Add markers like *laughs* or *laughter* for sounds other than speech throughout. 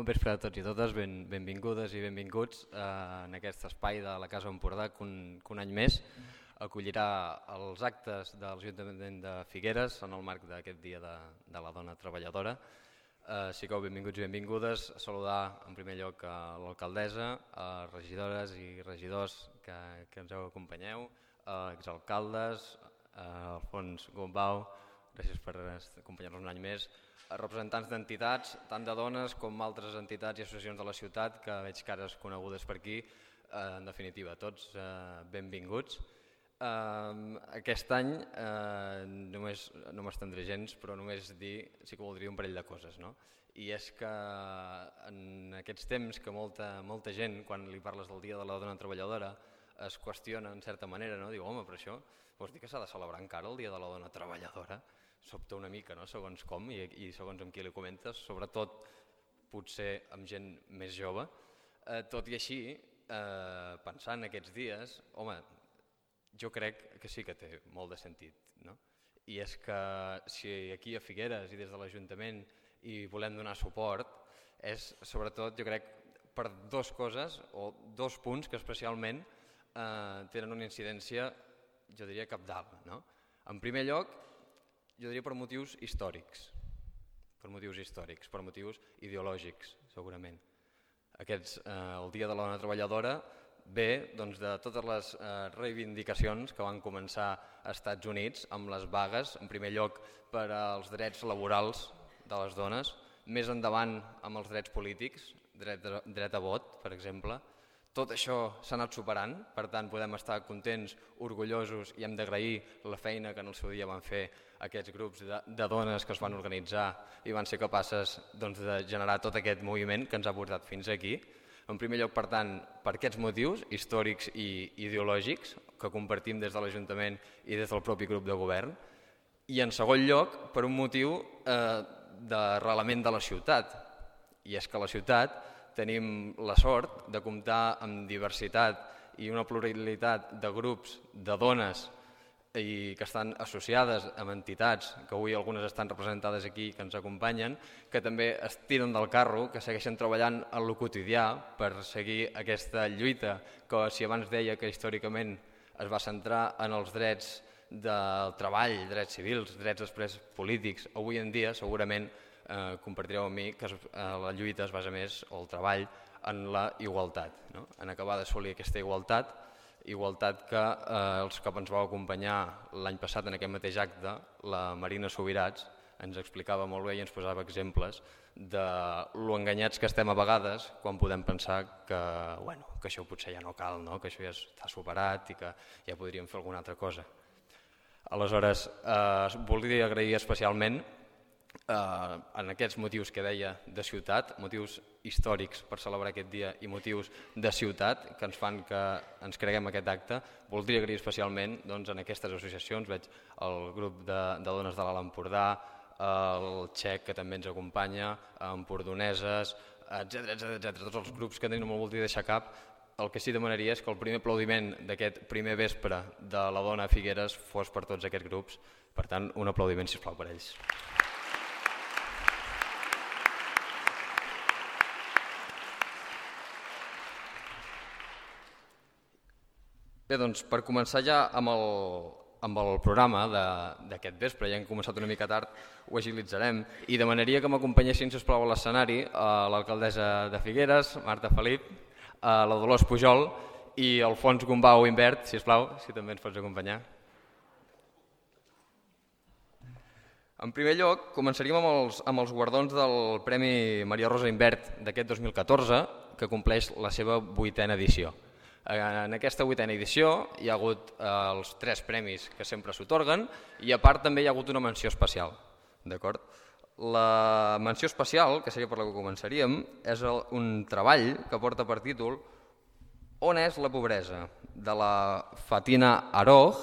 Bon vespre a tots i totes, ben, benvingudes i benvinguts eh, en aquest espai de la Casa Empordà que un, que un any més acollirà els actes de l'Ajuntament de Figueres en el marc d'aquest dia de, de la dona treballadora. Eh, sigueu benvinguts i benvingudes, a saludar en primer lloc a l'alcaldessa, a regidores i regidors que, que ens heu acompanyeu, a exalcaldes, a Alfons Gombau, gràcies per acompanyar-nos un any més, representants d'entitats, tant de dones com altres entitats i associacions de la ciutat, que veig cares conegudes per aquí, eh, en definitiva, tots eh, benvinguts. Eh, aquest any eh, només no m'estendré gens, però només dir, sí que voldria un parell de coses. No? I és que en aquests temps que molta, molta gent, quan li parles del Dia de la Dona Treballadora, es qüestiona en certa manera, no? diu, home, però això vols dir que s'ha de celebrar encara el Dia de la Dona Treballadora? Sobta una mica, no? segons com i, i segons amb qui li comentes, sobretot potser amb gent més jove. Eh, tot i així, eh, pensant aquests dies, home, jo crec que sí que té molt de sentit. No? I és que si aquí a Figueres i des de l'Ajuntament hi volem donar suport, és sobretot, jo crec, per dues coses o dos punts que especialment eh, tenen una incidència, jo diria, capdalt. No? En primer lloc, jo diria per motius històrics, per motius històrics, per motius ideològics, segurament. Aquests, eh, el Dia de la Dona Treballadora ve doncs, de totes les eh, reivindicacions que van començar als Estats Units amb les vagues, en primer lloc per als drets laborals de les dones, més endavant amb els drets polítics, dret, dret a vot, per exemple, tot això s'ha anat superant, per tant podem estar contents, orgullosos i hem d'agrair la feina que en el seu dia van fer aquests grups de, de dones que es van organitzar i van ser capaces doncs, de generar tot aquest moviment que ens ha portat fins aquí. En primer lloc, per tant, per aquests motius històrics i ideològics que compartim des de l'Ajuntament i des del propi grup de govern. I en segon lloc, per un motiu eh, d'arrelament de la ciutat. I és que la ciutat tenim la sort de comptar amb diversitat i una pluralitat de grups de dones i que estan associades amb entitats, que avui algunes estan representades aquí, que ens acompanyen, que també es tiren del carro, que segueixen treballant en lo quotidià per seguir aquesta lluita que si abans deia que històricament es va centrar en els drets del treball, drets civils, drets després polítics, avui en dia segurament eh, compartireu amb mi que es, eh, la lluita es basa més, o el treball, en la igualtat, no? en acabar d'assolir aquesta igualtat, igualtat que eh, els que ens vau acompanyar l'any passat en aquest mateix acte, la Marina Sobirats, ens explicava molt bé i ens posava exemples de lo enganyats que estem a vegades quan podem pensar que, bueno, que això potser ja no cal, no? que això ja està superat i que ja podríem fer alguna altra cosa. Aleshores, eh, voldria agrair especialment eh, en aquests motius que deia de ciutat, motius històrics per celebrar aquest dia i motius de ciutat que ens fan que ens creguem aquest acte, voldria agrair especialment doncs, en aquestes associacions, veig el grup de, de dones de l'Alt Empordà, el Txec que també ens acompanya, Empordoneses, etc etc tots els grups que no me'l voldria deixar cap, el que sí demanaria és que el primer aplaudiment d'aquest primer vespre de la dona a Figueres fos per tots aquests grups. Per tant, un aplaudiment, si plau per ells. Bé, doncs per començar ja amb el, amb el programa d'aquest vespre, ja hem començat una mica tard, ho agilitzarem i demanaria que m'acompanyessin, si us plau, a l'escenari a l'alcaldessa de Figueres, Marta Felip, a la Dolors Pujol i el Fons Gombau Invert, si us plau, si també ens pots acompanyar. En primer lloc, començaríem amb els, amb els guardons del Premi Maria Rosa Invert d'aquest 2014, que compleix la seva vuitena edició. En aquesta vuitena edició hi ha hagut eh, els tres premis que sempre s'otorguen i a part també hi ha hagut una menció especial. D'acord? La menció especial, que seria per la que començaríem, és el, un treball que porta per títol On és la pobresa? de la Fatina Aroj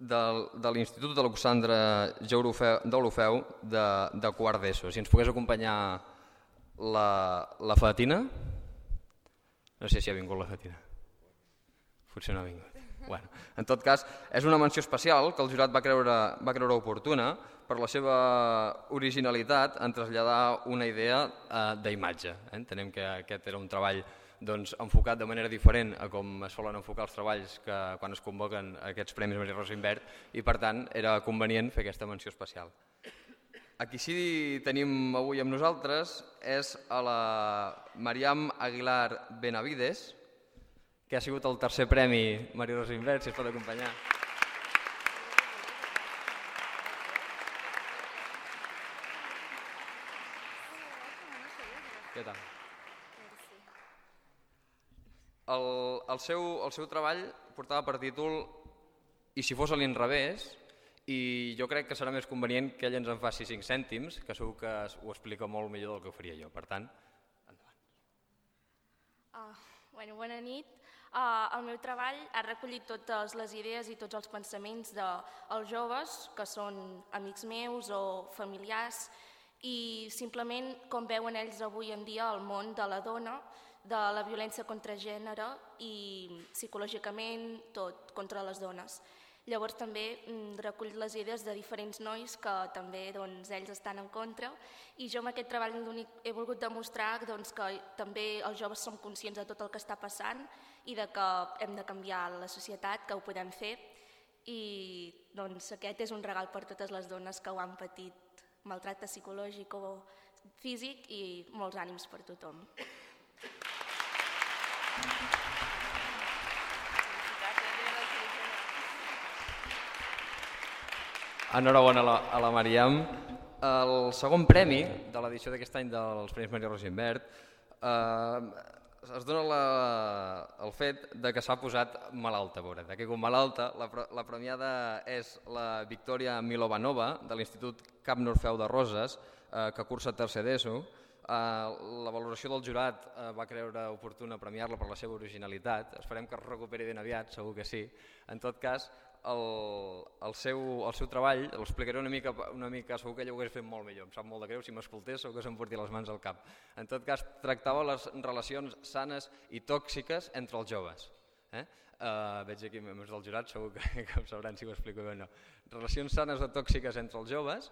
de l'Institut d'Alexandre d'Olofeu de, de quart d'ESO. Si ens pogués acompanyar la, la Fatina, no sé si ha vingut la Fatina. Potser no ha vingut. Bueno, en tot cas, és una menció especial que el jurat va creure, va creure oportuna per la seva originalitat en traslladar una idea eh, d'imatge. Eh? Entenem que aquest era un treball doncs, enfocat de manera diferent a com es solen enfocar els treballs que quan es convoquen aquests Premis Maria Rosa Invert i per tant era convenient fer aquesta menció especial. A qui sí tenim avui amb nosaltres és a la Mariam Aguilar Benavides, que ha sigut el tercer premi Maria Rosa Invert, si es pot acompanyar. Què tal? El, el, seu, el seu treball portava per títol I si fos a l'inrevés, i jo crec que serà més convenient que ell ens en faci 5 cèntims, que segur que ho explica molt millor del que ho faria jo. Per tant, endavant. Uh, bueno, bona nit. Uh, el meu treball ha recollit totes les idees i tots els pensaments dels joves, que són amics meus o familiars, i simplement com veuen ells avui en dia el món de la dona, de la violència contra gènere i psicològicament tot contra les dones. Llavors també mm, recull les idees de diferents nois que també doncs, ells estan en contra i jo amb aquest treball he volgut demostrar doncs, que també els joves som conscients de tot el que està passant i de que hem de canviar la societat, que ho podem fer i doncs, aquest és un regal per totes les dones que ho han patit maltracte psicològic o físic i molts ànims per tothom. Enhorabona a la, a la Mariam. El segon premi de l'edició d'aquest any dels Premis Maria Rosenbert eh, es dona la, el fet de que s'ha posat malalta, veure, que com malalta la, la premiada és la Victòria Milovanova de l'Institut Cap Norfeu de Roses, eh, que cursa tercer d'ESO. Eh, la valoració del jurat eh, va creure oportuna premiar-la per la seva originalitat. Esperem que es recuperi ben aviat, segur que sí. En tot cas, el, el, seu, el seu treball, l'explicaré una mica, una mica, segur que ell ho hagués fet molt millor, em sap molt de greu, si m'escoltés segur que se'm porti les mans al cap. En tot cas, tractava les relacions sanes i tòxiques entre els joves. Eh? Uh, veig aquí membres del jurat, segur que, *laughs* que em sabran si ho explico bé o no. Relacions sanes o tòxiques entre els joves,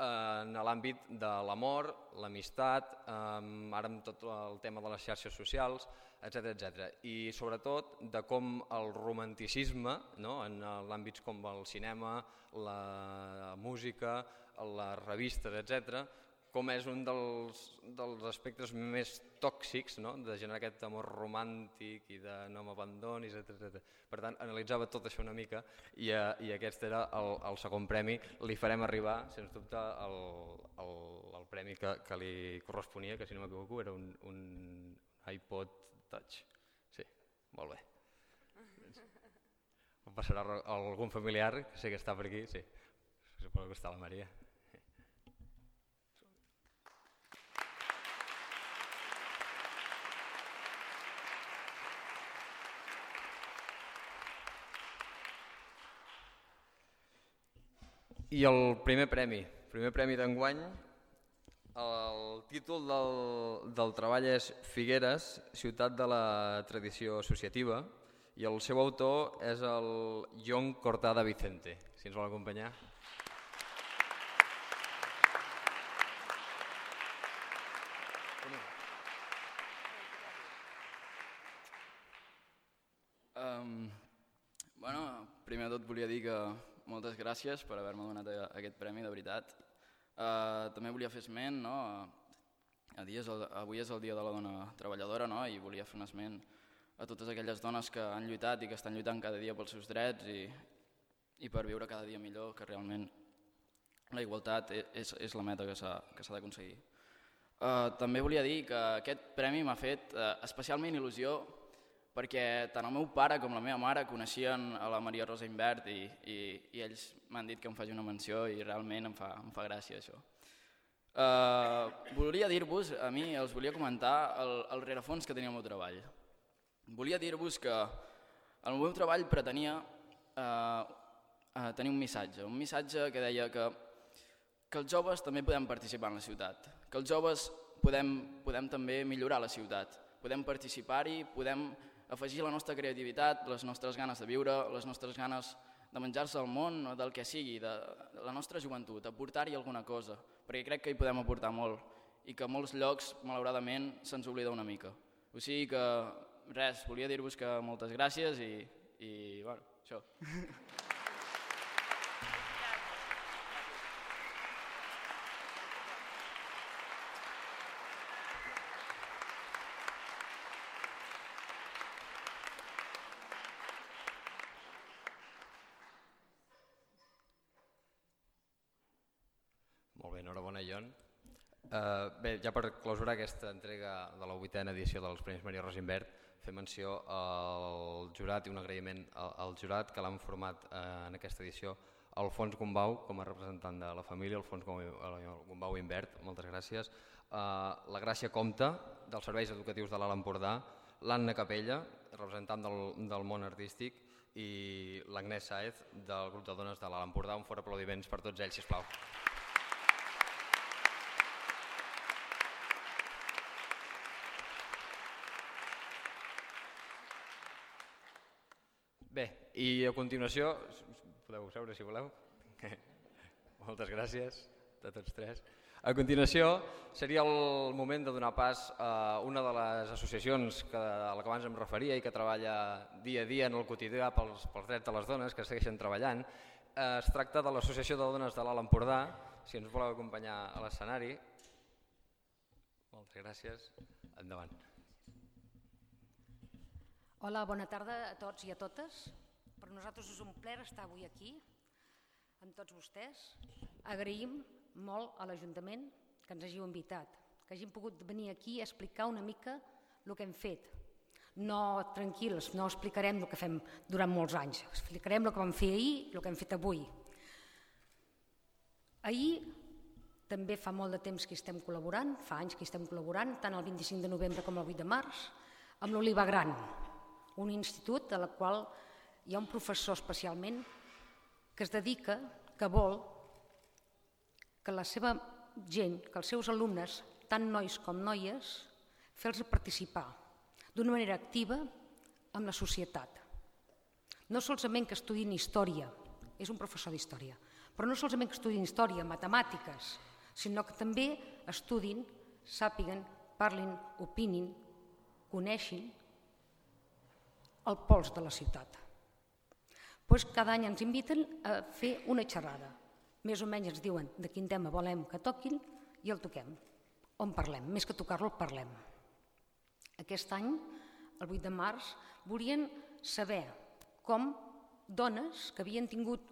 uh, en l'àmbit de l'amor, l'amistat, um, ara amb tot el tema de les xarxes socials, etc etc. I sobretot de com el romanticisme, no? en l'àmbits com el cinema, la música, les revistes, etc, com és un dels, dels aspectes més tòxics no? de generar aquest amor romàntic i de no m'abandonis, etc. Per tant, analitzava tot això una mica i, uh, i aquest era el, el segon premi. Li farem arribar, sens dubte, el, el, el premi que, que li corresponia, que si no m'equivoco era un, un iPod Touch. Sí, molt bé. Em passarà algun familiar, que sé que està per aquí, sí. Suposo que està la Maria. I el primer premi, primer premi d'enguany, el títol del, del treball és Figueres, ciutat de la tradició associativa, i el seu autor és el John Cortada Vicente. Si ens vol acompanyar. Um, bueno, primer de tot volia dir que moltes gràcies per haver-me donat aquest premi, de veritat. Uh, també volia fer esment, no? A dies, avui és el dia de la dona treballadora no? i volia fer un esment a totes aquelles dones que han lluitat i que estan lluitant cada dia pels seus drets i, i per viure cada dia millor, que realment la igualtat e, és, és la meta que s'ha d'aconseguir. Uh, també volia dir que aquest premi m'ha fet uh, especialment il·lusió perquè tant el meu pare com la meva mare coneixien a la Maria Rosa Invert i, i, i ells m'han dit que em faci una menció i realment em fa, em fa gràcia això. Uh, volia dir-vos, a mi els volia comentar el, el rerefons que tenia el meu treball. Volia dir-vos que el meu treball pretenia uh, tenir un missatge, un missatge que deia que, que els joves també podem participar en la ciutat, que els joves podem, podem també millorar la ciutat, podem participar-hi, podem afegir la nostra creativitat, les nostres ganes de viure, les nostres ganes de menjar-se el món o del que sigui, de, la nostra joventut, aportar-hi alguna cosa, perquè crec que hi podem aportar molt i que molts llocs, malauradament, se'ns oblida una mica. O sigui que, res, volia dir-vos que moltes gràcies i, i bueno, això. *laughs* Molt bé, enhorabona, Ion. Uh, bé, ja per clausurar aquesta entrega de la vuitena edició dels Premis Maria Rosinbert, fer menció al jurat i un agraïment al, al jurat que l'han format uh, en aquesta edició Alfons Gombau com a representant de la família, Alfons Gombau Invert, moltes gràcies. Uh, la Gràcia Comte, dels Serveis Educatius de l'Alt Empordà, l'Anna Capella, representant del, del món artístic, i l'Agnès Saez, del grup de dones de l'Alt Empordà. Un fort aplaudiments per tots ells, sisplau. Bé, i a continuació, podeu seure si voleu. *laughs* Moltes gràcies a tots tres. A continuació seria el moment de donar pas a una de les associacions que, a la que abans em referia i que treballa dia a dia en el quotidià pels, pels drets de les dones, que segueixen treballant. Eh, es tracta de l'Associació de Dones de l'Alt Empordà, si ens voleu acompanyar a l'escenari. Moltes gràcies. Endavant. Hola, bona tarda a tots i a totes. Per nosaltres és un plaer estar avui aquí amb tots vostès. Agraïm molt a l'Ajuntament que ens hàgiu invitat, que hàgim pogut venir aquí a explicar una mica el que hem fet. No, tranquils, no explicarem el que fem durant molts anys, explicarem el que vam fer ahir i el que hem fet avui. Ahir també fa molt de temps que estem col·laborant, fa anys que estem col·laborant, tant el 25 de novembre com el 8 de març, amb l'Oliva Gran, un institut a la qual hi ha un professor especialment que es dedica, que vol que la seva gent, que els seus alumnes, tant nois com noies, fer-los participar d'una manera activa amb la societat. No solament que estudin història, és un professor d'història, però no solament que estudin història, matemàtiques, sinó que també estudin, sàpiguen, parlin, opinin, coneixin el pols de la ciutat. Pues cada any ens inviten a fer una xerrada. Més o menys ens diuen de quin tema volem que toquin i el toquem. On parlem? Més que tocar-lo, el parlem. Aquest any, el 8 de març, volien saber com dones que havien tingut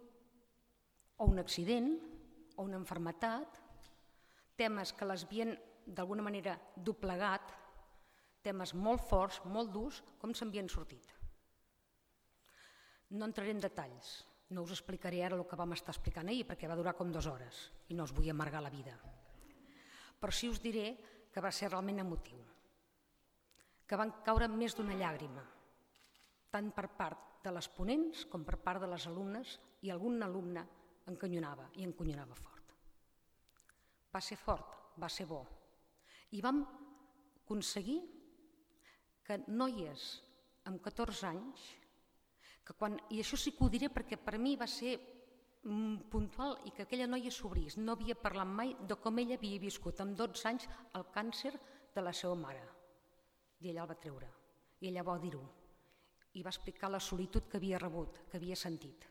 o un accident o una enfermetat, temes que les havien d'alguna manera doblegat, temes molt forts, molt durs, com s'havien sortit. No entraré en detalls, no us explicaré ara el que vam estar explicant ahir perquè va durar com dues hores i no us vull amargar la vida. Però sí us diré que va ser realment emotiu, que van caure més d'una llàgrima, tant per part de les ponents com per part de les alumnes i algun alumne encanyonava i enconyonava fort. Va ser fort, va ser bo. I vam aconseguir que noies amb 14 anys que quan, i això sí que ho diré perquè per mi va ser mm, puntual i que aquella noia s'obrís. No havia parlat mai de com ella havia viscut amb 12 anys el càncer de la seva mare. I ella el va treure. I ella va dir-ho. I va explicar la solitud que havia rebut, que havia sentit.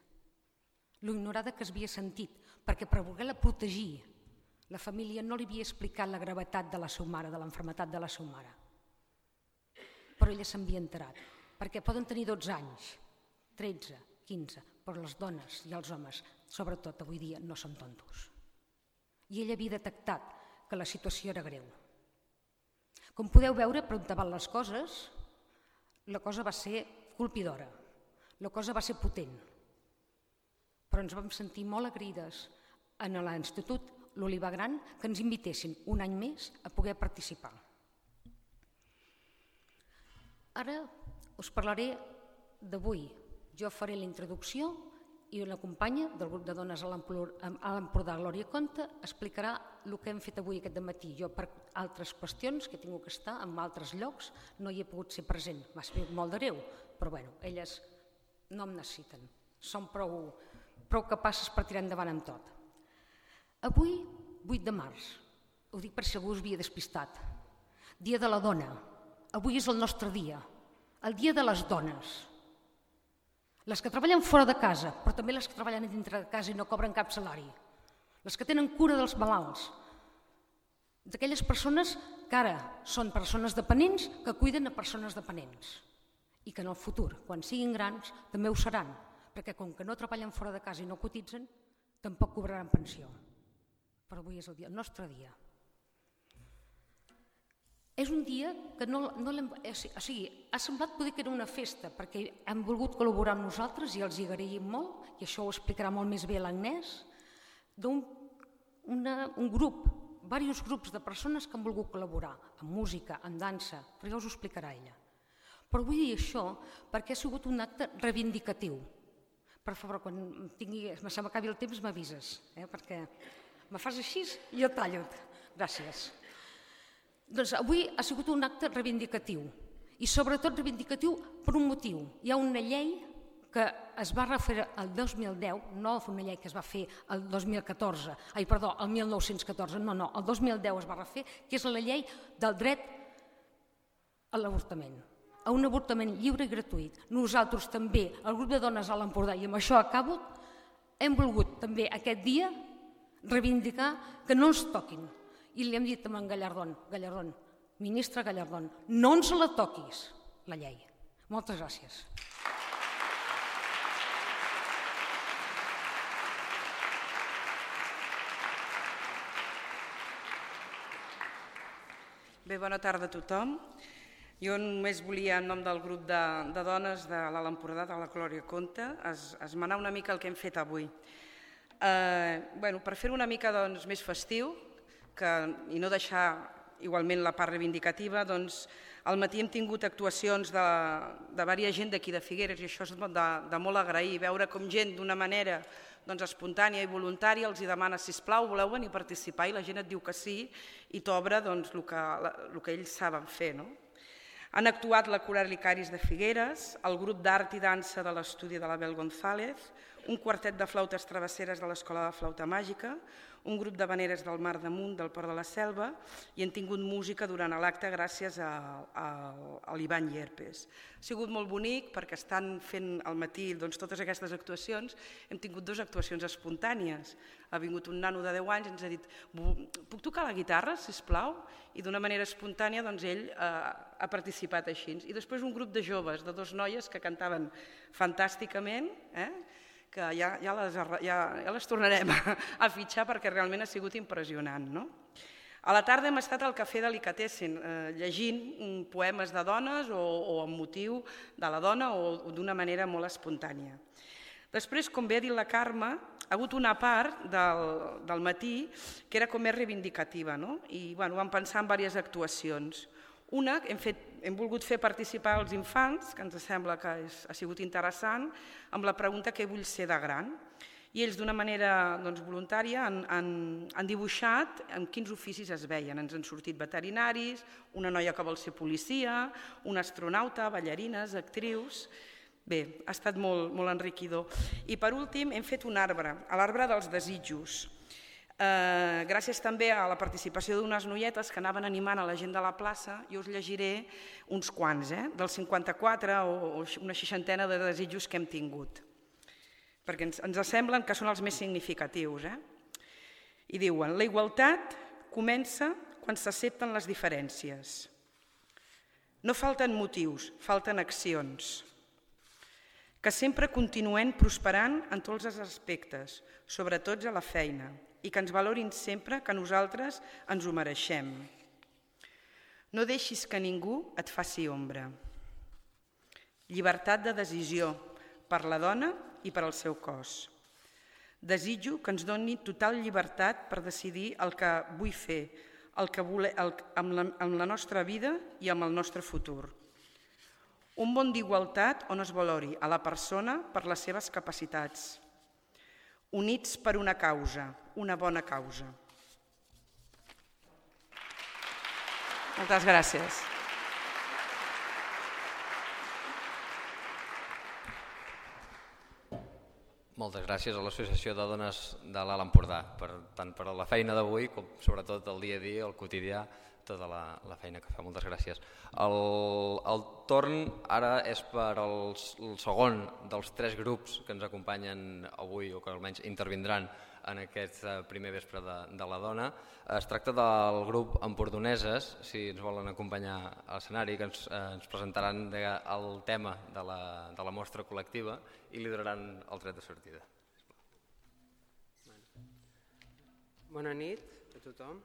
Lo ignorada que es havia sentit, perquè per voler-la protegir, la família no li havia explicat la gravetat de la seva mare, de l'enfermetat de la seva mare. Però ella s'havia enterat, perquè poden tenir 12 anys, 13, 15, però les dones i els homes, sobretot avui dia, no són tontos. I ell havia detectat que la situació era greu. Com podeu veure, per on van les coses, la cosa va ser colpidora, la cosa va ser potent, però ens vam sentir molt agraïdes en l'Institut l'Oliva Gran que ens invitessin un any més a poder participar. Ara us parlaré d'avui, jo faré la introducció i una companya del grup de dones a l'Empordà, Glòria Conta, explicarà el que hem fet avui aquest matí. Jo per altres qüestions que he tingut que estar en altres llocs no hi he pogut ser present. M'ha sabut molt de greu, però bueno, elles no em necessiten. Són prou, prou capaces per tirar endavant amb tot. Avui, 8 de març, ho dic per si algú us havia despistat, dia de la dona. Avui és el nostre dia, el dia de les dones. Les que treballen fora de casa, però també les que treballen dintre de casa i no cobren cap salari. Les que tenen cura dels malalts. D'aquelles persones que ara són persones dependents que cuiden a persones dependents i que en el futur, quan siguin grans, també ho seran, perquè com que no treballen fora de casa i no cotitzen, tampoc cobraran pensió. Però avui és el, dia, el nostre dia. És un dia que no, no o sigui, ha semblat poder que era una festa, perquè hem volgut col·laborar amb nosaltres i els hi agraïm molt, i això ho explicarà molt més bé l'Agnès, d'un un grup, diversos grups de persones que han volgut col·laborar amb música, amb dansa, però ja us ho explicarà ella. Però vull dir això perquè ha sigut un acte reivindicatiu. Per favor, quan tingui, se m'acabi el temps m'avises, eh? perquè me fas així i jo tallo. Gràcies. Doncs avui ha sigut un acte reivindicatiu i sobretot reivindicatiu per un motiu. Hi ha una llei que es va refer al 2010, no una llei que es va fer el 2014, ai, perdó, el 1914, no, no, el 2010 es va refer, que és la llei del dret a l'avortament a un avortament lliure i gratuït. Nosaltres també, el grup de dones a l'Empordà, i amb això acabo, hem volgut també aquest dia reivindicar que no ens toquin. I li hem dit a en Gallardón, Gallardón, ministre Gallardón, no ens la toquis, la llei. Moltes gràcies. Bé, bona tarda a tothom. Jo només volia, en nom del grup de, de dones de l'Alt Empordà, de la Glòria Conta, es, esmenar una mica el que hem fet avui. Eh, bueno, per fer una mica doncs, més festiu que, i no deixar igualment la part reivindicativa, doncs, al matí hem tingut actuacions de, de diversa gent d'aquí de Figueres i això és de, de molt agrair, veure com gent d'una manera doncs, espontània i voluntària els hi demana, si plau, voleu venir a participar i la gent et diu que sí i t'obre doncs, el, que, el que ells saben fer. No? Han actuat la Coral Licaris de Figueres, el grup d'art i dansa de l'estudi de l'Abel González, un quartet de flautes travesseres de l'Escola de Flauta Màgica, un grup de veneres del Mar d'Amunt del Port de la Selva i han tingut música durant l'acte gràcies a, a, a l'Ivan Llerpes. Ha sigut molt bonic perquè estan fent al matí doncs, totes aquestes actuacions. Hem tingut dues actuacions espontànies. Ha vingut un nano de 10 anys i ens ha dit puc tocar la guitarra, si plau? I d'una manera espontània doncs, ell eh, ha participat així. I després un grup de joves, de dos noies que cantaven fantàsticament, eh? Que ja, ja, les, ja, ja les tornarem a, a fitxar perquè realment ha sigut impressionant. No? A la tarda hem estat al Cafè Delicatessen eh, llegint poemes de dones o, o amb motiu de la dona o, o d'una manera molt espontània. Després, com bé ha dit la Carme, ha hagut una part del, del matí que era com més reivindicativa no? i bueno, vam pensar en diverses actuacions. Una, hem, fet, hem volgut fer participar els infants, que ens sembla que és, ha sigut interessant, amb la pregunta què vull ser de gran. I ells d'una manera doncs, voluntària han, han, han dibuixat en quins oficis es veien. Ens han sortit veterinaris, una noia que vol ser policia, un astronauta, ballarines, actrius... Bé, ha estat molt, molt enriquidor. I per últim hem fet un arbre, l'arbre dels desitjos. Eh, gràcies també a la participació d'unes noietes que anaven animant a la gent de la plaça, jo us llegiré uns quants, eh, dels 54 o, o una seixantena de desitjos que hem tingut, perquè ens, ens semblen que són els més significatius. Eh? I diuen, la igualtat comença quan s'accepten les diferències. No falten motius, falten accions. Que sempre continuem prosperant en tots els aspectes, sobretot a la feina, i que ens valorin sempre que nosaltres ens ho mereixem. No deixis que ningú et faci ombra. Llibertat de decisió per la dona i per al seu cos. Desitjo que ens doni total llibertat per decidir el que vull fer, el que vole, el, amb, la, amb la nostra vida i amb el nostre futur. Un món d'igualtat on es valori a la persona per les seves capacitats, units per una causa, una bona causa. Moltes gràcies. Moltes gràcies a l'Associació de Dones de l'Alt Empordà, per, tant per la feina d'avui com sobretot el dia a dia, el quotidià tota la, la feina que fa. Moltes gràcies. El, el torn ara és per als, el segon dels tres grups que ens acompanyen avui o que almenys intervindran en aquest eh, primer vespre de, de la dona. Es tracta del grup Empordoneses, si ens volen acompanyar a l'escenari, que ens, eh, ens presentaran el tema de la, de la mostra col·lectiva i li donaran el tret de sortida. Bona nit a tothom.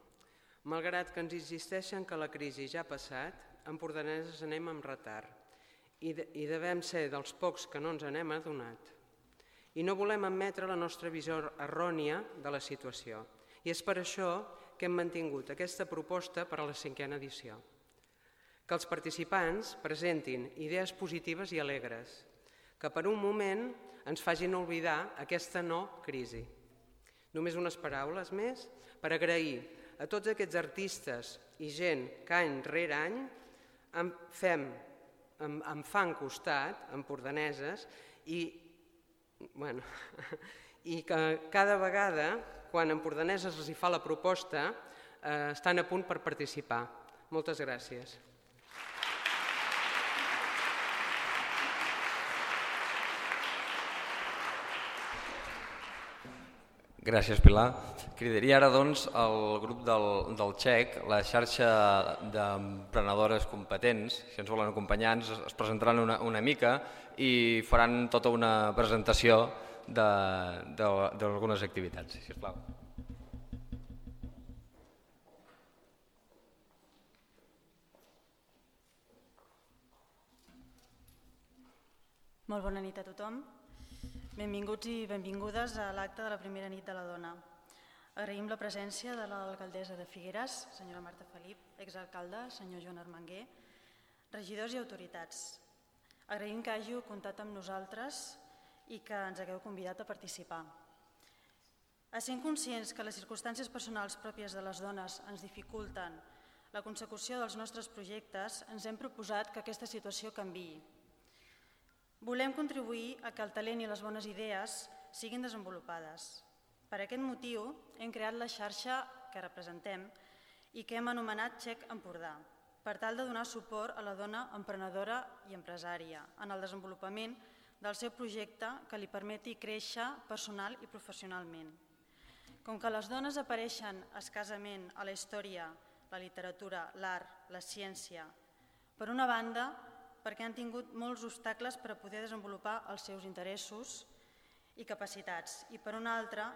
Malgrat que ens insisteixen que la crisi ja ha passat, empordaneses anem amb retard i, de, i devem ser dels pocs que no ens anem adonat i no volem admetre la nostra visió errònia de la situació. I és per això que hem mantingut aquesta proposta per a la cinquena edició. Que els participants presentin idees positives i alegres, que per un moment ens facin oblidar aquesta no crisi. Només unes paraules més per agrair a tots aquests artistes i gent que any rere any em fem, em, em fan costat, empordaneses, i bueno, *laughs* i que cada vegada, quan Empordaneses els hi fa la proposta, eh, estan a punt per participar. Moltes gràcies. Gràcies, Pilar. Cridaria ara doncs el grup del, del Txec, la xarxa d'emprenedores competents, si ens volen acompanyar, ens es presentaran una, una mica i faran tota una presentació d'algunes activitats, si plau. Molt bona nit a tothom. Benvinguts i benvingudes a l'acte de la primera nit de la dona. Agraïm la presència de l'alcaldessa de Figueres, senyora Marta Felip, exalcalde, senyor Joan Armenguer, regidors i autoritats. Agraïm que hàgiu comptat amb nosaltres i que ens hagueu convidat a participar. Essent conscients que les circumstàncies personals pròpies de les dones ens dificulten la consecució dels nostres projectes, ens hem proposat que aquesta situació canviï Volem contribuir a que el talent i les bones idees siguin desenvolupades. Per aquest motiu hem creat la xarxa que representem i que hem anomenat Xec Empordà, per tal de donar suport a la dona emprenedora i empresària en el desenvolupament del seu projecte que li permeti créixer personal i professionalment. Com que les dones apareixen escasament a la història, la literatura, l'art, la ciència, per una banda, perquè han tingut molts obstacles per a poder desenvolupar els seus interessos i capacitats i per una altra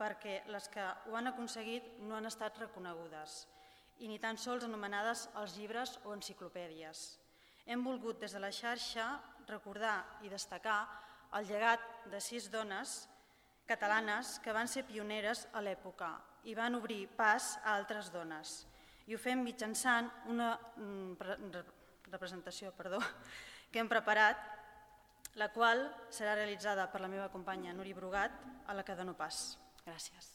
perquè les que ho han aconseguit no han estat reconegudes i ni tan sols anomenades als llibres o enciclopèdies. Hem volgut des de la xarxa recordar i destacar el llegat de sis dones catalanes que van ser pioneres a l'època i van obrir pas a altres dones. I ho fem mitjançant una mm, representació perdó, que hem preparat, la qual serà realitzada per la meva companya Nuri Brugat, a la que dono pas. Gràcies.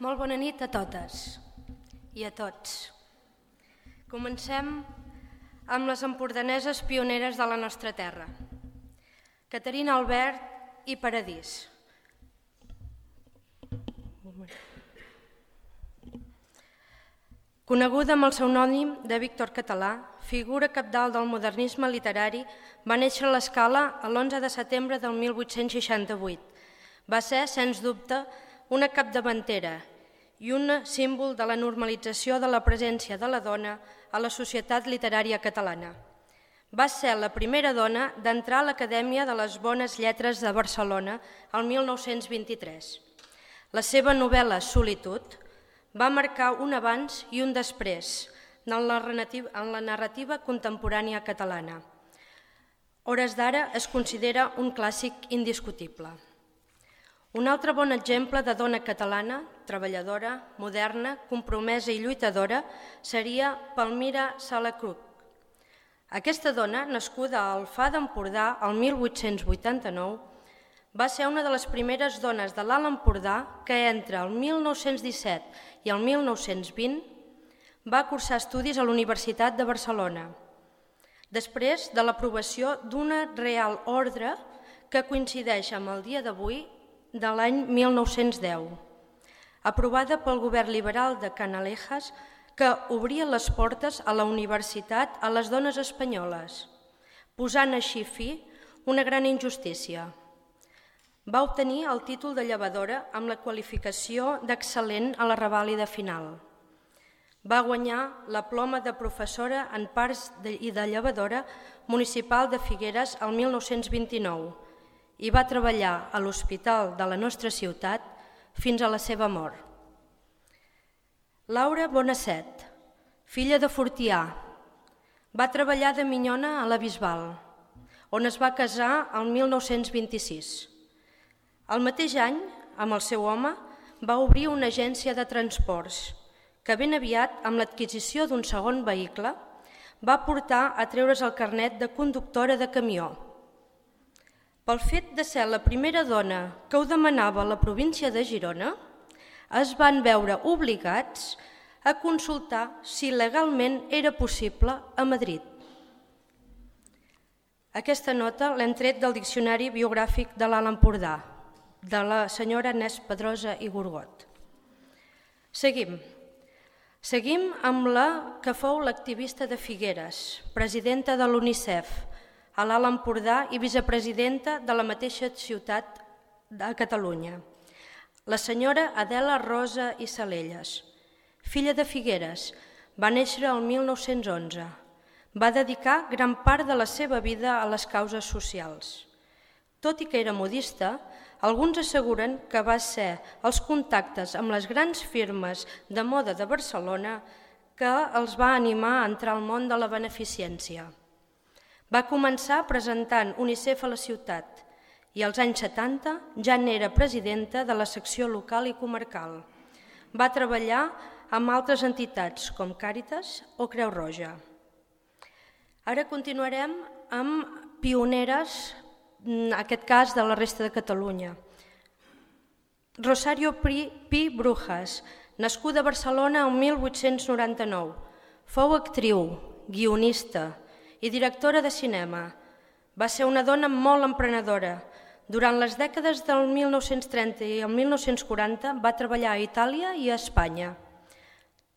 Molt bona nit a totes i a tots. Comencem amb les empordaneses pioneres de la nostra terra. Caterina Albert i Paradís. Un moment. Coneguda amb el pseudònim de Víctor Català, figura capdalt del modernisme literari, va néixer a l'Escala l'11 de setembre del 1868. Va ser, sens dubte, una capdavantera i un símbol de la normalització de la presència de la dona a la societat literària catalana. Va ser la primera dona d'entrar a l'Acadèmia de les Bones Lletres de Barcelona el 1923. La seva novel·la Solitud, va marcar un abans i un després en la, en la narrativa contemporània catalana. Hores d'ara es considera un clàssic indiscutible. Un altre bon exemple de dona catalana, treballadora, moderna, compromesa i lluitadora seria Palmira Salacruc. Aquesta dona, nascuda al Fa d'Empordà el 1889, Va ser una de les primeres dones de l'Alt Empordà que entre el 1917 i el 1920 va cursar estudis a la Universitat de Barcelona, després de l'aprovació d'una real ordre que coincideix amb el dia d'avui de l'any 1910, aprovada pel govern liberal de Canalejas que obria les portes a la universitat a les dones espanyoles, posant així fi una gran injustícia. Va obtenir el títol de llevadora amb la qualificació d'excel·lent a la revàlida final. Va guanyar la ploma de professora en parts i de llevadora municipal de Figueres el 1929 i va treballar a l'hospital de la nostra ciutat fins a la seva mort. Laura Bonasset, filla de Fortià, va treballar de minyona a la Bisbal, on es va casar el 1926. El mateix any, amb el seu home, va obrir una agència de transports que ben aviat, amb l'adquisició d'un segon vehicle, va portar a treure's el carnet de conductora de camió pel fet de ser la primera dona que ho demanava la província de Girona, es van veure obligats a consultar si legalment era possible a Madrid. Aquesta nota l'hem tret del Diccionari Biogràfic de l'Alt Empordà, de la senyora Nes Pedrosa i Gorgot. Seguim. Seguim amb la que fou l'activista de Figueres, presidenta de l'UNICEF, a l'Alt Empordà i vicepresidenta de la mateixa ciutat de Catalunya. La senyora Adela Rosa i Salelles, filla de Figueres, va néixer el 1911. Va dedicar gran part de la seva vida a les causes socials. Tot i que era modista, alguns asseguren que va ser els contactes amb les grans firmes de moda de Barcelona que els va animar a entrar al món de la beneficència. Va començar presentant UNICEF a la ciutat i als anys 70 ja n'era presidenta de la secció local i comarcal. Va treballar amb altres entitats com Càritas o Creu Roja. Ara continuarem amb pioneres, en aquest cas de la resta de Catalunya. Rosario Pi Brujas, nascuda a Barcelona el 1899, fou actriu, guionista, i directora de cinema. Va ser una dona molt emprenedora. Durant les dècades del 1930 i el 1940 va treballar a Itàlia i a Espanya.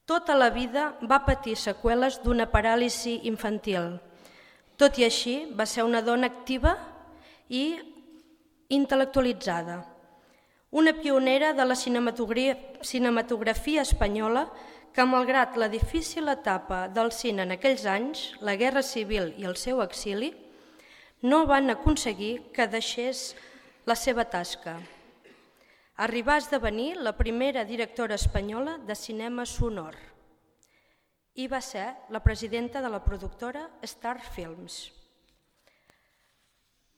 Tota la vida va patir seqüeles d'una paràlisi infantil. Tot i així, va ser una dona activa i intel·lectualitzada. Una pionera de la cinematografia espanyola que malgrat la difícil etapa del cine en aquells anys, la Guerra Civil i el seu exili, no van aconseguir que deixés la seva tasca. Arribà a esdevenir la primera directora espanyola de cinema sonor i va ser la presidenta de la productora Star Films.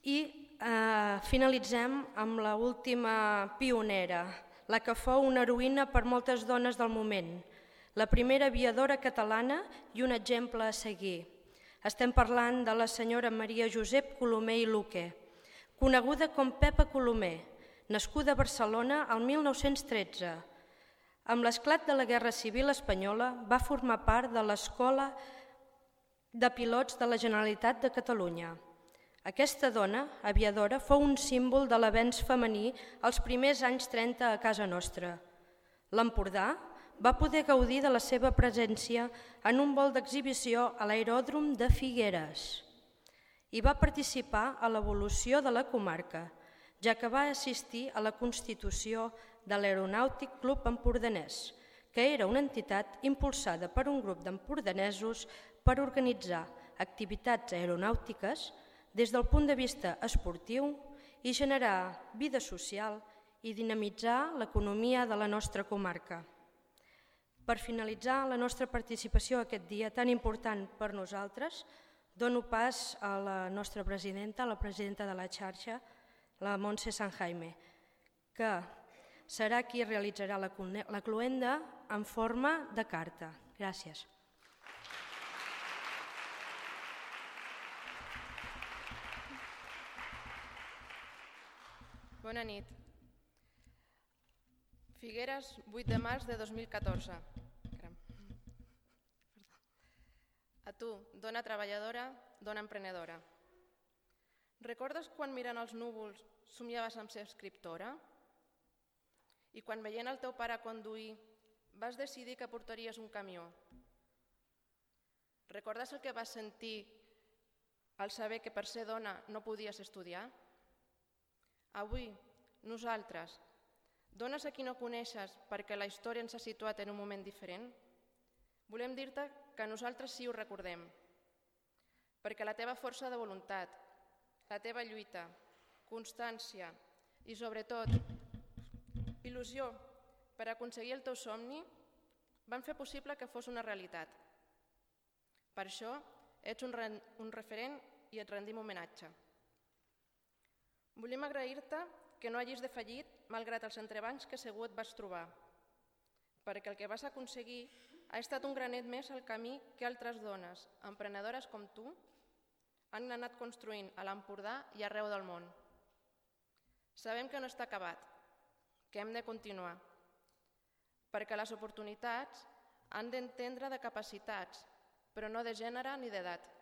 I eh, finalitzem amb la última pionera, la que fou una heroïna per moltes dones del moment, la primera aviadora catalana i un exemple a seguir. Estem parlant de la senyora Maria Josep Colomer i Luque, coneguda com Pepa Colomer, nascuda a Barcelona el 1913. Amb l'esclat de la Guerra Civil Espanyola va formar part de l'Escola de Pilots de la Generalitat de Catalunya. Aquesta dona, aviadora, fou un símbol de l'avenç femení als primers anys 30 a casa nostra. L'Empordà, va poder gaudir de la seva presència en un vol d'exhibició a l'aeròdrom de Figueres i va participar a l'evolució de la comarca, ja que va assistir a la constitució de l'Aeronàutic Club Empordanès, que era una entitat impulsada per un grup d'empordanesos per organitzar activitats aeronàutiques des del punt de vista esportiu i generar vida social i dinamitzar l'economia de la nostra comarca. Per finalitzar la nostra participació aquest dia tan important per nosaltres, dono pas a la nostra presidenta, la presidenta de la xarxa, la Montse San Jaime, que serà qui realitzarà la cluenda en forma de carta. Gràcies. Bona nit. Figueres, 8 de març de 2014. A tu, dona treballadora, dona emprenedora. Recordes quan mirant els núvols somiaves amb ser escriptora? I quan veient el teu pare conduir vas decidir que portaries un camió? Recordes el que vas sentir al saber que per ser dona no podies estudiar? Avui, nosaltres, dones a qui no coneixes perquè la història ens ha situat en un moment diferent, volem dir-te que nosaltres sí ho recordem, perquè la teva força de voluntat, la teva lluita, constància i, sobretot, il·lusió per aconseguir el teu somni van fer possible que fos una realitat. Per això ets un, re un referent i et rendim homenatge. Volem agrair-te que no hagis defallit malgrat els entrebancs que segur et vas trobar, perquè el que vas aconseguir ha estat un granet més al camí que altres dones, emprenedores com tu, han anat construint a l'Empordà i arreu del món. Sabem que no està acabat, que hem de continuar, perquè les oportunitats han d'entendre de capacitats, però no de gènere ni d'edat.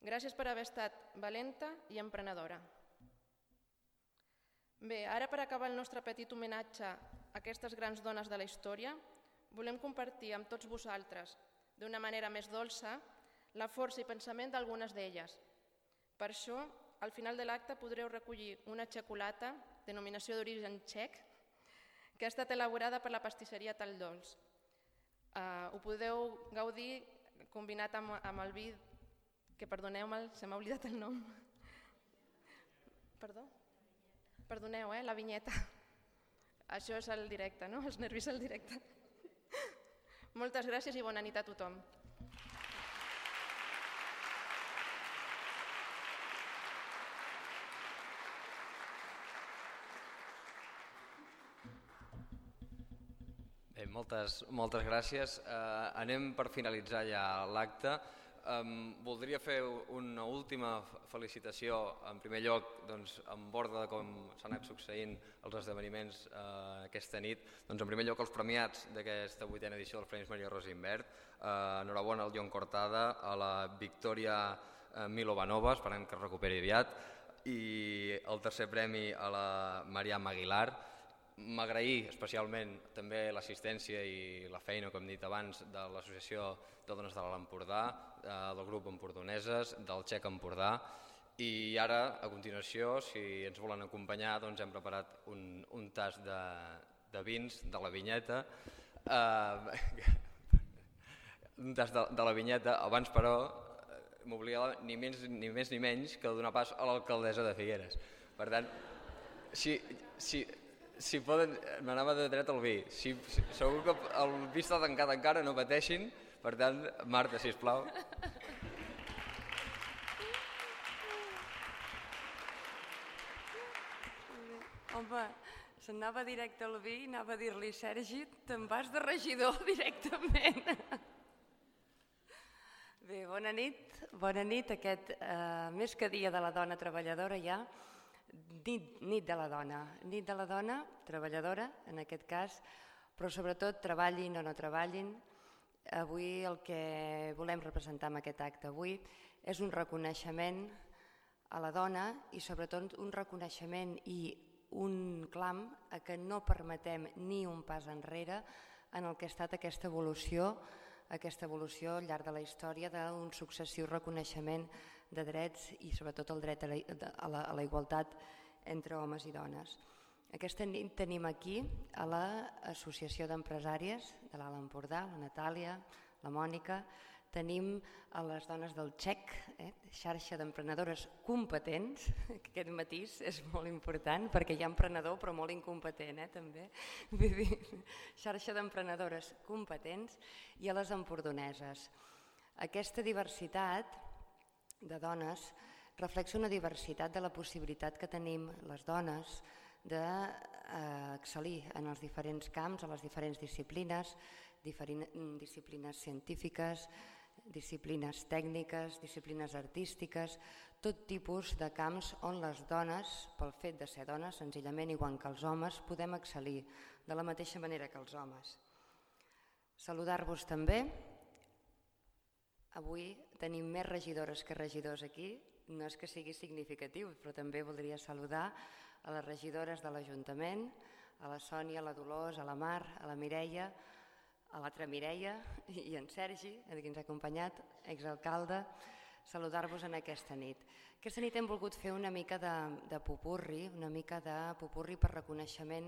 Gràcies per haver estat valenta i emprenedora. Bé, ara per acabar el nostre petit homenatge a aquestes grans dones de la història, volem compartir amb tots vosaltres, d'una manera més dolça, la força i pensament d'algunes d'elles. Per això, al final de l'acte podreu recollir una xocolata, denominació d'origen txec, que ha estat elaborada per la pastisseria Tal Dols. Uh, ho podeu gaudir combinat amb, amb el vi, que perdoneu-me, se m'ha oblidat el nom. Perdó? Perdoneu, eh, la vinyeta. Això és el directe, no? Els nervis al directe. Moltes gràcies i bona nit a tothom. Bé, moltes, moltes gràcies. Uh, anem per finalitzar ja l'acte. Um, voldria fer una última felicitació, en primer lloc, doncs, en borda de com s'han anat succeint els esdeveniments uh, aquesta nit. Doncs, en primer lloc, els premiats d'aquesta vuitena edició dels Premis Maria Rosinvert. Uh, enhorabona al John Cortada, a la Victòria uh, Milovanova, esperem que es recuperi aviat, i el tercer premi a la Mariam Aguilar, M'agrair especialment també l'assistència i la feina, com hem dit abans, de l'Associació de Dones de l'Empordà, eh, del grup Empordoneses, del Xec Empordà, i ara, a continuació, si ens volen acompanyar, doncs hem preparat un, un tas de, de vins de la vinyeta, eh, *laughs* un tas de, de la vinyeta, abans però eh, m'obliga ni, menys, ni més ni menys que donar pas a l'alcaldessa de Figueres. Per tant, si, si, si poden, m'anava de dret al vi. Si, si, segur que el vi està tancat encara, no pateixin. Per tant, Marta, si plau. Home, s'anava directe al vi, anava a dir-li, Sergi, te'n vas de regidor *laughs* directament. Bé, bona nit. Bona nit, aquest eh, més que dia de la dona treballadora ja, nit, nit de la dona, nit de la dona, treballadora en aquest cas, però sobretot treballin o no treballin. Avui el que volem representar amb aquest acte avui és un reconeixement a la dona i sobretot un reconeixement i un clam a que no permetem ni un pas enrere en el que ha estat aquesta evolució, aquesta evolució al llarg de la història d'un successiu reconeixement de drets i sobretot el dret a la, a la, a la igualtat entre homes i dones. Aquesta nit tenim aquí a l'Associació d'Empresàries de l'Alt Empordà, la Natàlia, la Mònica, tenim a les dones del XEC, eh, xarxa d'emprenedores competents, que aquest matís és molt important perquè hi ha emprenedor però molt incompetent eh, també, *laughs* xarxa d'emprenedores competents i a les empordoneses. Aquesta diversitat de dones reflexa una diversitat de la possibilitat que tenim les dones d'excel·lir eh, en els diferents camps, a les diferents disciplines, diferents disciplines científiques, disciplines tècniques, disciplines artístiques, tot tipus de camps on les dones, pel fet de ser dones, senzillament igual que els homes, podem excel·lir de la mateixa manera que els homes. Saludar-vos també. Avui tenim més regidores que regidors aquí, no és que sigui significatiu, però també voldria saludar a les regidores de l'Ajuntament, a la Sònia, a la Dolors, a la Mar, a la Mireia, a l'altra Mireia i en Sergi, qui ens ha acompanyat, exalcalde, saludar-vos en aquesta nit. Aquesta nit hem volgut fer una mica de, de pupurri, una mica de pupurri per reconeixement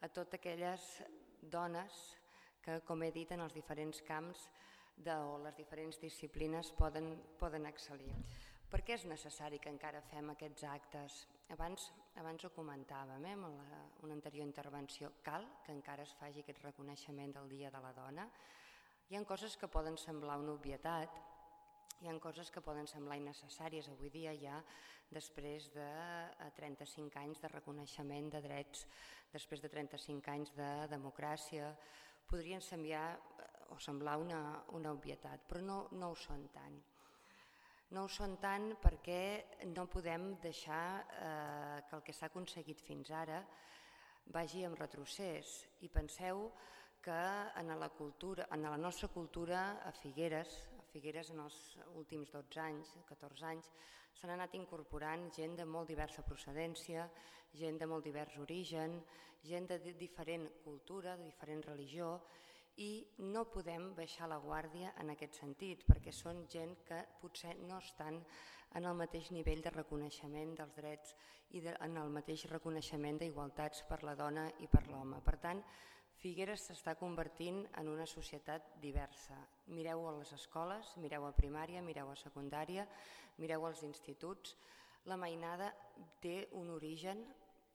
a totes aquelles dones que, com he dit, en els diferents camps de, o les diferents disciplines poden, poden excel·lir. Per què és necessari que encara fem aquests actes? Abans, abans ho comentàvem eh, en la, una anterior intervenció. Cal que encara es faci aquest reconeixement del Dia de la Dona. Hi ha coses que poden semblar una obvietat, hi ha coses que poden semblar innecessàries avui dia ja després de 35 eh, anys de reconeixement de drets, després de 35 anys de democràcia, podrien semblar, o semblar una, una obvietat, però no, no ho són tant. No ho són tant perquè no podem deixar eh, que el que s'ha aconseguit fins ara vagi en retrocés i penseu que en la, cultura, en la nostra cultura a Figueres, a Figueres en els últims 12 anys, 14 anys, s'han anat incorporant gent de molt diversa procedència, gent de molt divers origen, gent de diferent cultura, de diferent religió, i no podem baixar la guàrdia en aquest sentit, perquè són gent que potser no estan en el mateix nivell de reconeixement dels drets i de, en el mateix reconeixement d'igualtats per la dona i per l'home. Per tant, Figueres s'està convertint en una societat diversa. Mireu a les escoles, mireu a primària, mireu a secundària, mireu als instituts. La mainada té un origen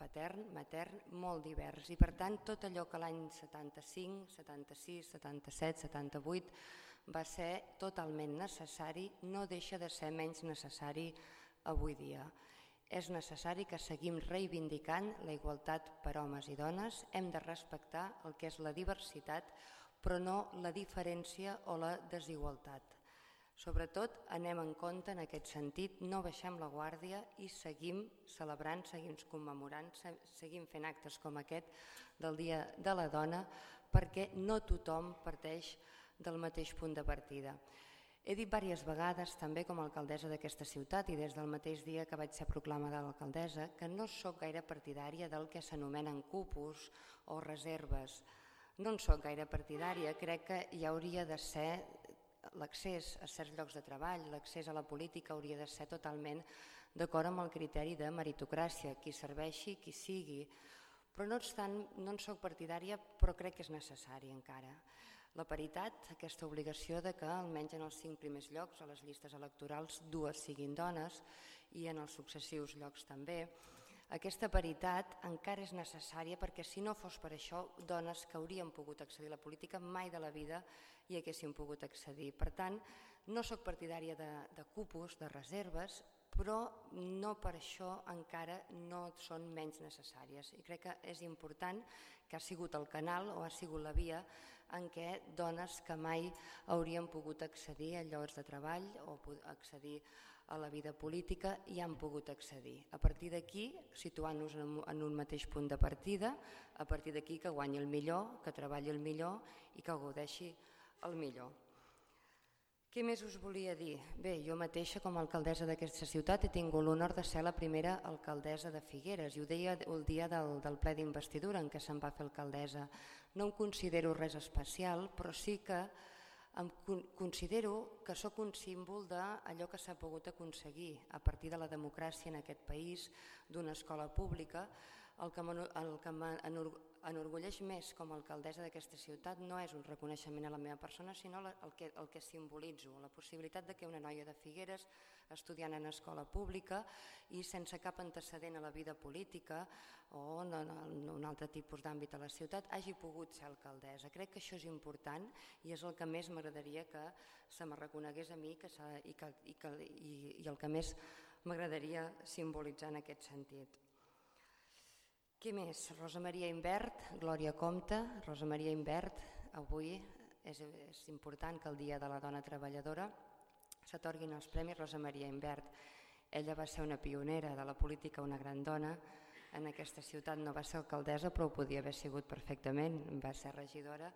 patern, matern, molt divers i per tant tot allò que l'any 75, 76, 77, 78 va ser totalment necessari no deixa de ser menys necessari avui dia. És necessari que seguim reivindicant la igualtat per homes i dones, hem de respectar el que és la diversitat, però no la diferència o la desigualtat. Sobretot anem en compte en aquest sentit, no baixem la guàrdia i seguim celebrant, seguim commemorant, seguim fent actes com aquest del Dia de la Dona perquè no tothom parteix del mateix punt de partida. He dit diverses vegades, també com a alcaldessa d'aquesta ciutat i des del mateix dia que vaig ser proclamada l'alcaldessa, que no sóc gaire partidària del que s'anomenen cupos o reserves. No en sóc gaire partidària, crec que hi hauria de ser l'accés a certs llocs de treball, l'accés a la política hauria de ser totalment d'acord amb el criteri de meritocràcia, qui serveixi, qui sigui. Però no obstant, no en soc partidària, però crec que és necessari encara. La paritat, aquesta obligació de que almenys en els cinc primers llocs a les llistes electorals dues siguin dones i en els successius llocs també, aquesta paritat encara és necessària perquè si no fos per això, dones que haurien pogut accedir a la política mai de la vida hi haguessin pogut accedir. Per tant, no sóc partidària de, de cupos, de reserves, però no per això encara no són menys necessàries. I crec que és important que ha sigut el canal o ha sigut la via en què dones que mai haurien pogut accedir a llocs de treball o accedir a la vida política i han pogut accedir. A partir d'aquí, situant-nos en un mateix punt de partida, a partir d'aquí que guanyi el millor, que treballi el millor i que gaudeixi el millor. Què més us volia dir? Bé, jo mateixa com a alcaldessa d'aquesta ciutat he tingut l'honor de ser la primera alcaldessa de Figueres i ho deia el dia del, del ple d'investidura en què se'n va fer alcaldessa. No em considero res especial, però sí que em considero que sóc un símbol d'allò que s'ha pogut aconseguir a partir de la democràcia en aquest país, d'una escola pública, el que m'enorgulleix més com a alcaldessa d'aquesta ciutat no és un reconeixement a la meva persona, sinó el que, el que simbolitzo, la possibilitat de que una noia de Figueres, estudiant en escola pública i sense cap antecedent a la vida política o en, en un altre tipus d'àmbit a la ciutat, hagi pogut ser alcaldessa. Crec que això és important i és el que més m'agradaria que se me reconegués a mi que i, que, i, que, i, i el que més m'agradaria simbolitzar en aquest sentit. Què més? Rosa Maria Invert, Glòria Comte, Rosa Maria Invert, avui és, és important que el Dia de la Dona Treballadora s'atorguin els Premis Rosa Maria Invert. Ella va ser una pionera de la política, una gran dona, en aquesta ciutat no va ser alcaldessa però ho podia haver sigut perfectament, va ser regidora,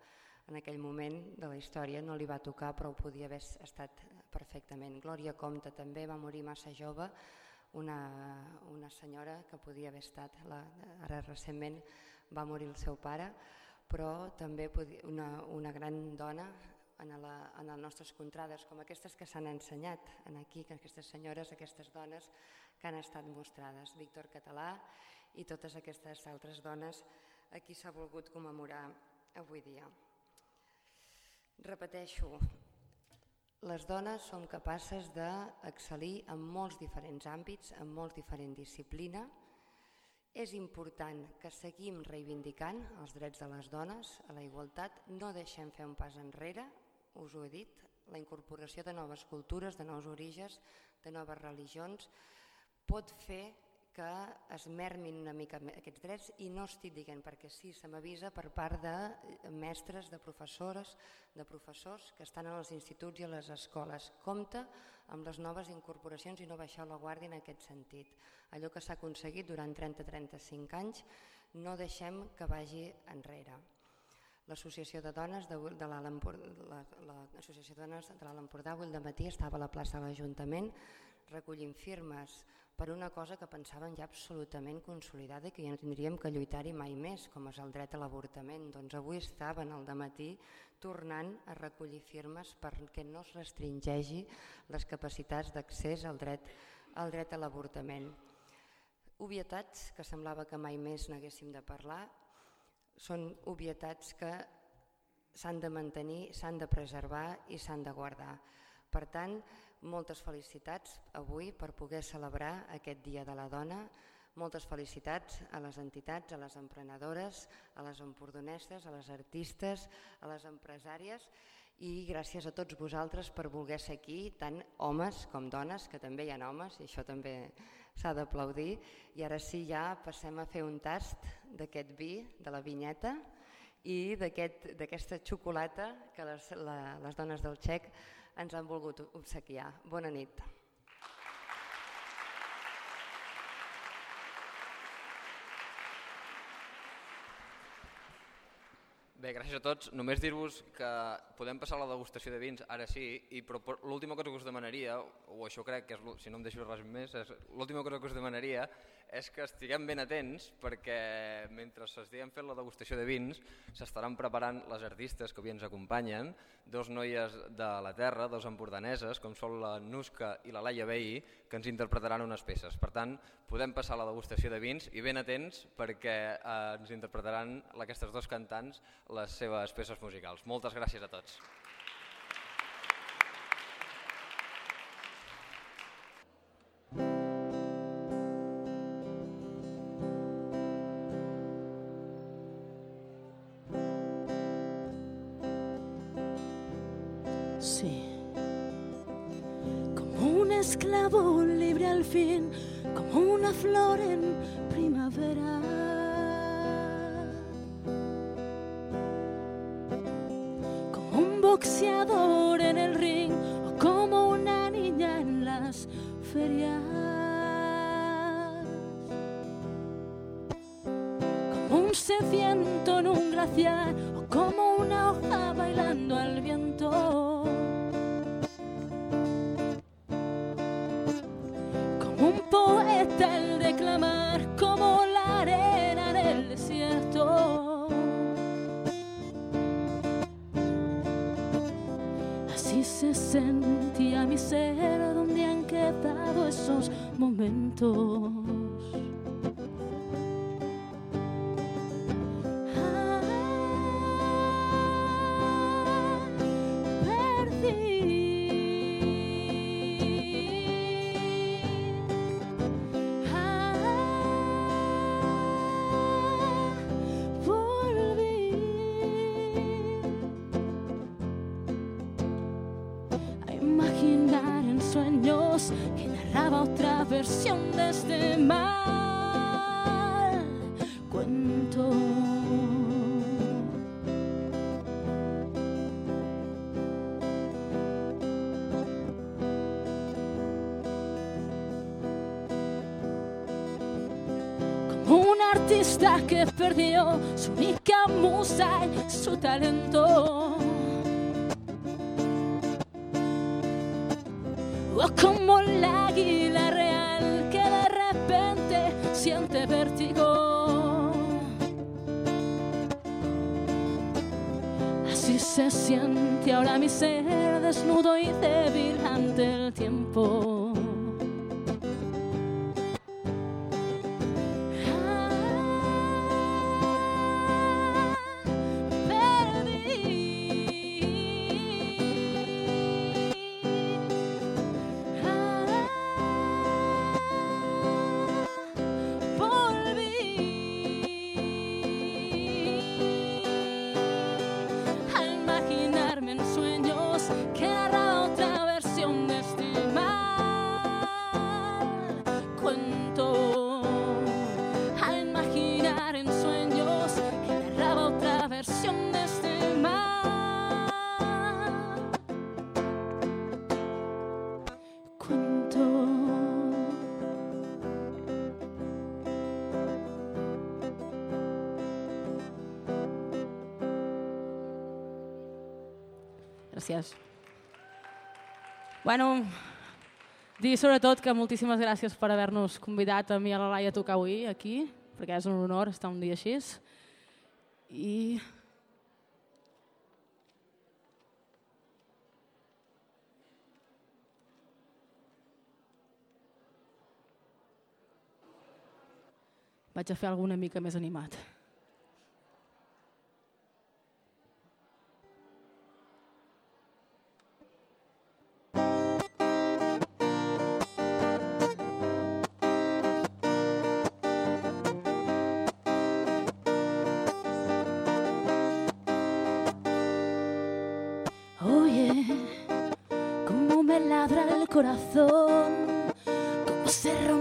en aquell moment de la història no li va tocar però ho podia haver estat perfectament. Glòria Comte també va morir massa jove, una, una senyora que podia haver estat, la, ara recentment va morir el seu pare, però també una, una gran dona en, la, en les nostres contrades, com aquestes que s'han ensenyat en aquí, que aquestes senyores, aquestes dones que han estat mostrades. Víctor Català i totes aquestes altres dones a qui s'ha volgut commemorar avui dia. Repeteixo, les dones som capaces d'excel·lir en molts diferents àmbits, en molts diferents disciplines, és important que seguim reivindicant els drets de les dones a la igualtat, no deixem fer un pas enrere, us ho he dit, la incorporació de noves cultures, de nous orígens, de noves religions, pot fer que es mermin una mica aquests drets i no estic dient perquè sí, se m'avisa per part de mestres, de professores, de professors que estan en els instituts i a les escoles. Compte amb les noves incorporacions i no baixar la guàrdia en aquest sentit. Allò que s'ha aconseguit durant 30-35 anys no deixem que vagi enrere. L'Associació de Dones de, de de de l'Alt Empordà avui al matí estava a la plaça de l'Ajuntament recollint firmes per una cosa que pensàvem ja absolutament consolidada i que ja no tindríem que lluitar-hi mai més, com és el dret a l'avortament. Doncs avui estaven al matí tornant a recollir firmes perquè no es restringegi les capacitats d'accés al dret, al dret a l'avortament. Obvietats que semblava que mai més n'haguéssim de parlar, són obvietats que s'han de mantenir, s'han de preservar i s'han de guardar. Per tant, moltes felicitats avui per poder celebrar aquest Dia de la Dona. Moltes felicitats a les entitats, a les emprenedores, a les empordoneses, a les artistes, a les empresàries i gràcies a tots vosaltres per voler ser aquí, tant homes com dones, que també hi ha homes i això també s'ha d'aplaudir. I ara sí, ja passem a fer un tast d'aquest vi, de la vinyeta i d'aquesta aquest, xocolata que les, la, les dones del Txec ens han volgut obsequiar. Bona nit. Bé, gràcies a tots. Només dir-vos que podem passar la degustació de vins, ara sí, i però l'última cosa que us demanaria, o això crec que és, si no em deixo res més, és l'última cosa que us demanaria és que estiguem ben atents perquè mentre s'estiguen fent la degustació de vins s'estaran preparant les artistes que avui ens acompanyen, dos noies de la terra, dos empordaneses, com són la Nusca i la Laia Veí, que ens interpretaran unes peces. Per tant, podem passar la degustació de vins i ben atents perquè eh, ens interpretaran aquestes dos cantants les seves peces musicals. Moltes gràcies a tots. Flor en primavera. Como un boxeador en el ring o como una niña en las ferias. Como un sediento en un glaciar cantaba otra versión de este mal cuento. Como un artista que perdió su única musa y su talento. Y ahora mi ser desnudo y débil. gràcies. Bueno, dir sobretot que moltíssimes gràcies per haver-nos convidat a mi i a la Laia a tocar avui aquí, perquè és un honor estar un dia així. I... Vaig a fer alguna mica més animat. corazón, cómo se rompe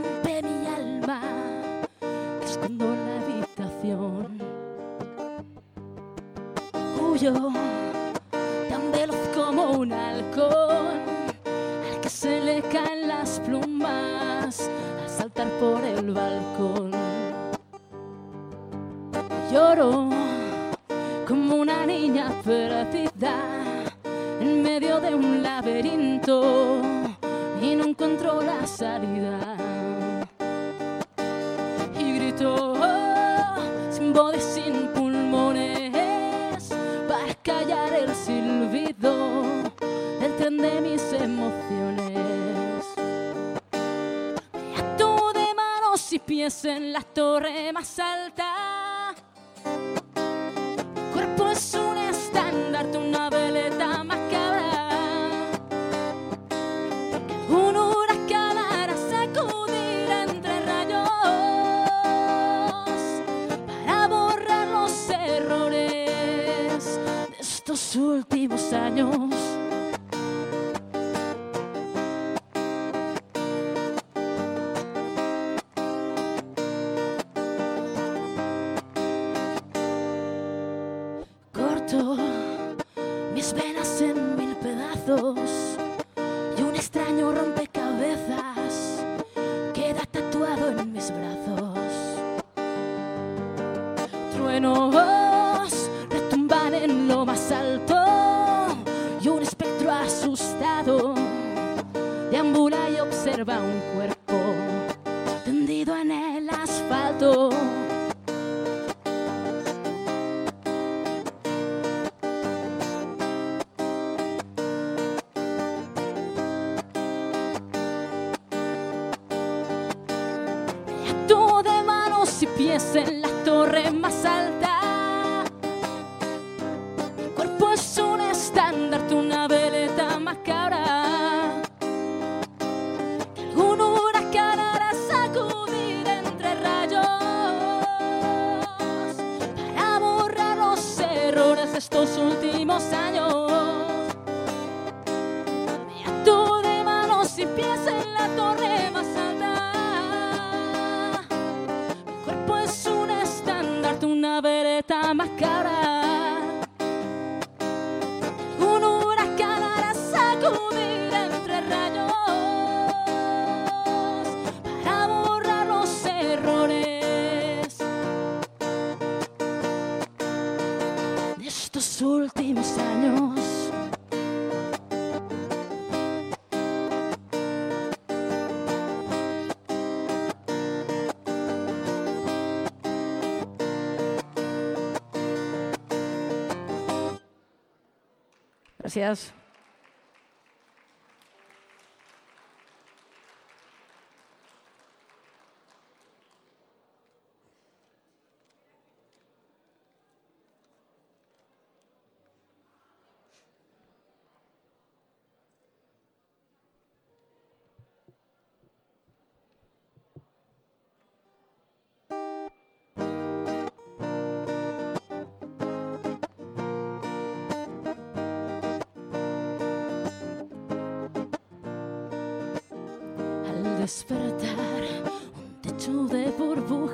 Gràcies.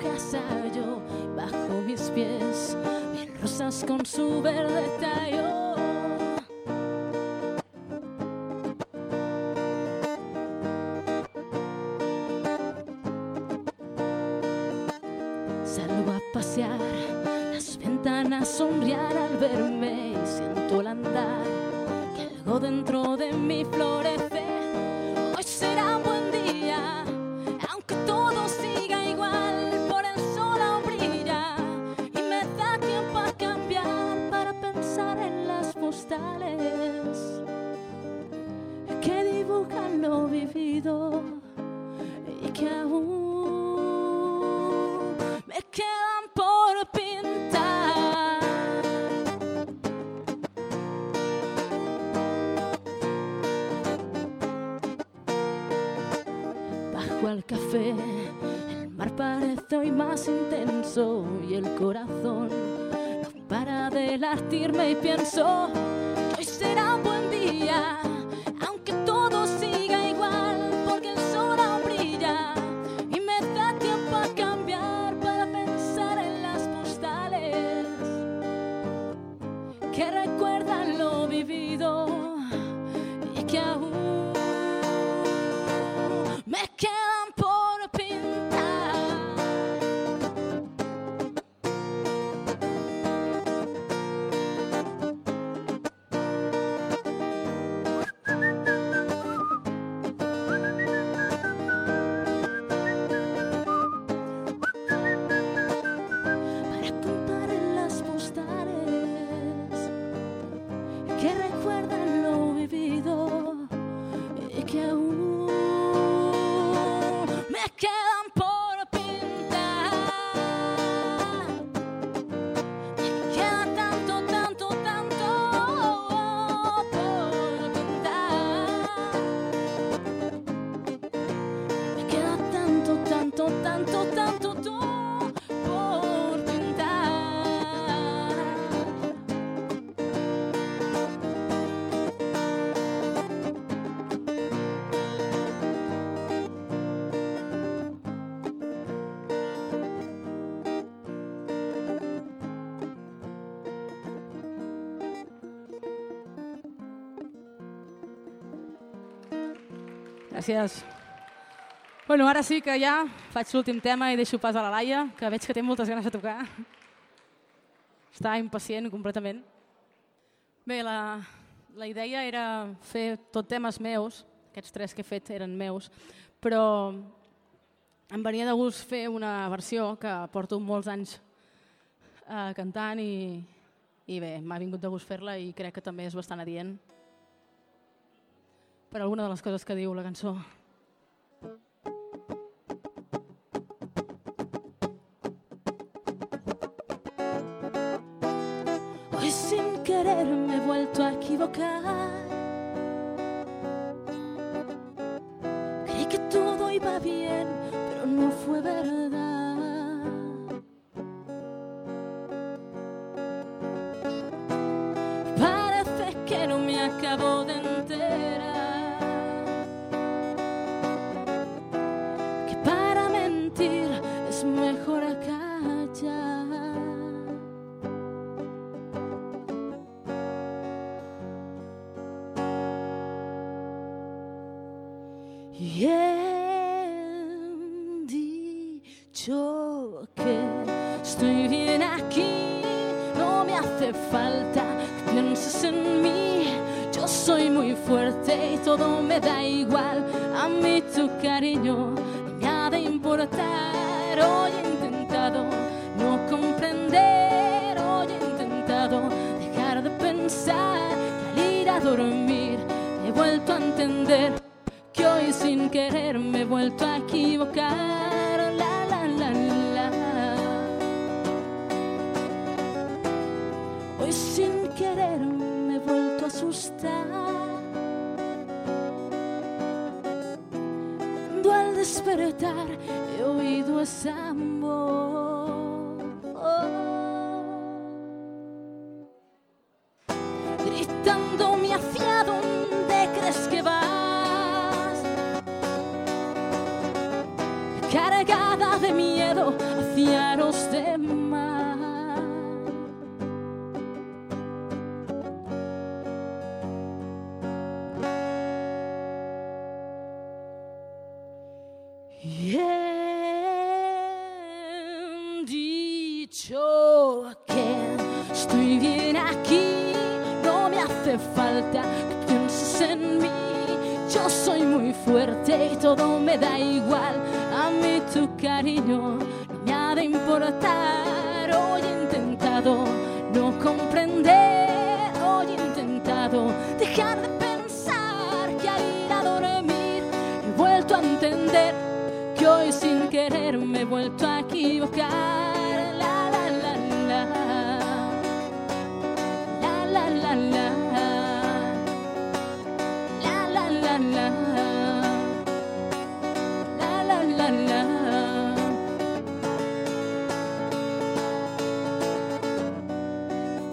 Burbujas hallo bajo mis pies, mil rosas con su verde tallo. Bajo al café, el mar parece hoy más intenso y el corazón no para de latirme y pienso que hoy será un buen día, Gràcies. Bueno, ara sí que ja faig l'últim tema i deixo pas a la Laia, que veig que té moltes ganes de tocar. Està impacient completament. Bé, la, la idea era fer tot temes meus, aquests tres que he fet eren meus, però em venia de gust fer una versió que porto molts anys eh, cantant i, i bé, m'ha vingut de gust fer-la i crec que també és bastant adient per alguna de les coses que diu la cançó. Hoy sin querer me he vuelto a equivocar. Creí que todo iba bien, pero no fue verdad.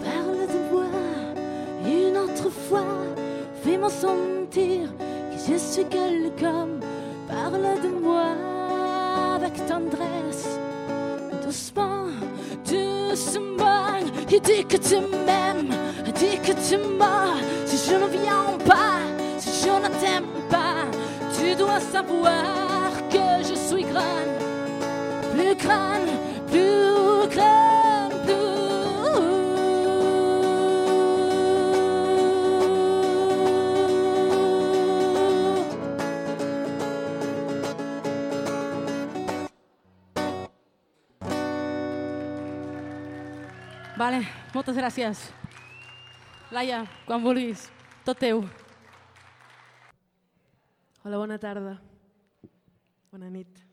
Parle de moi une autre fois, Fais-moi sentir que je suis quelqu'un. Parle de moi avec tendresse, doucement, doucement. Et dis que tu m'aimes, dis que tu m'as. Si je ne viens dois savoir que je suis crâne, plus crâne, plus crâne, Vale, moltes gràcies. Laia, quan vulguis, tot teu. Bona tarda. Bona nit.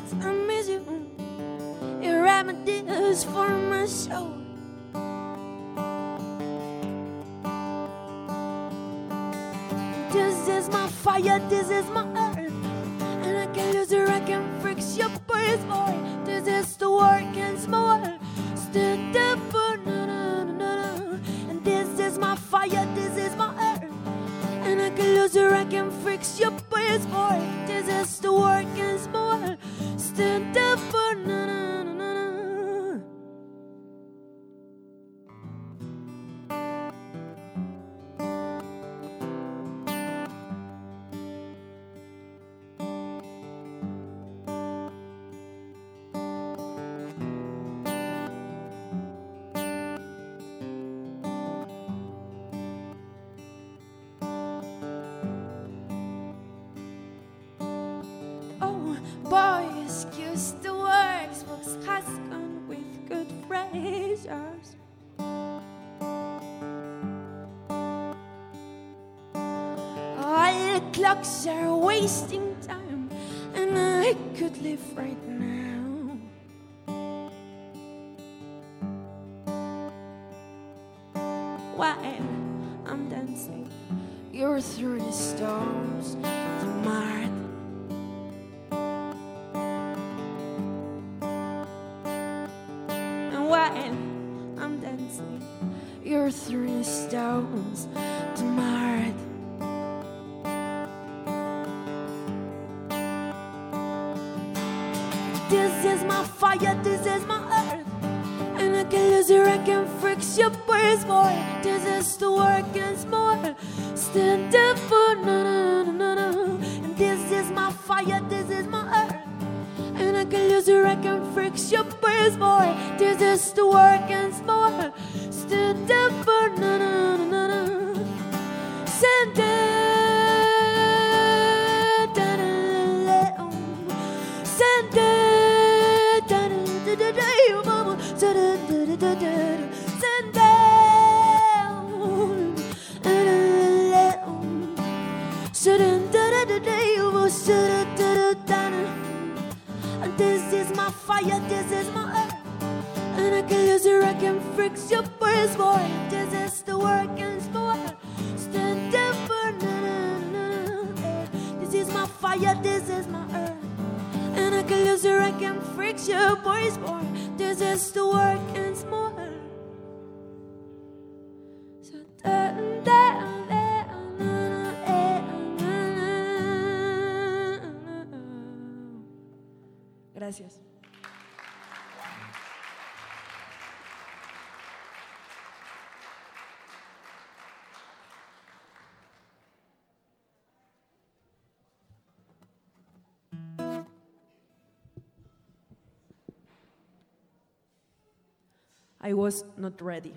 thoughts, I miss you. Your remedies for my soul. This is my fire, this is my earth. And I can lose it, I can fix your boys, boy. This is the work and smoke. Gracias. I was not ready.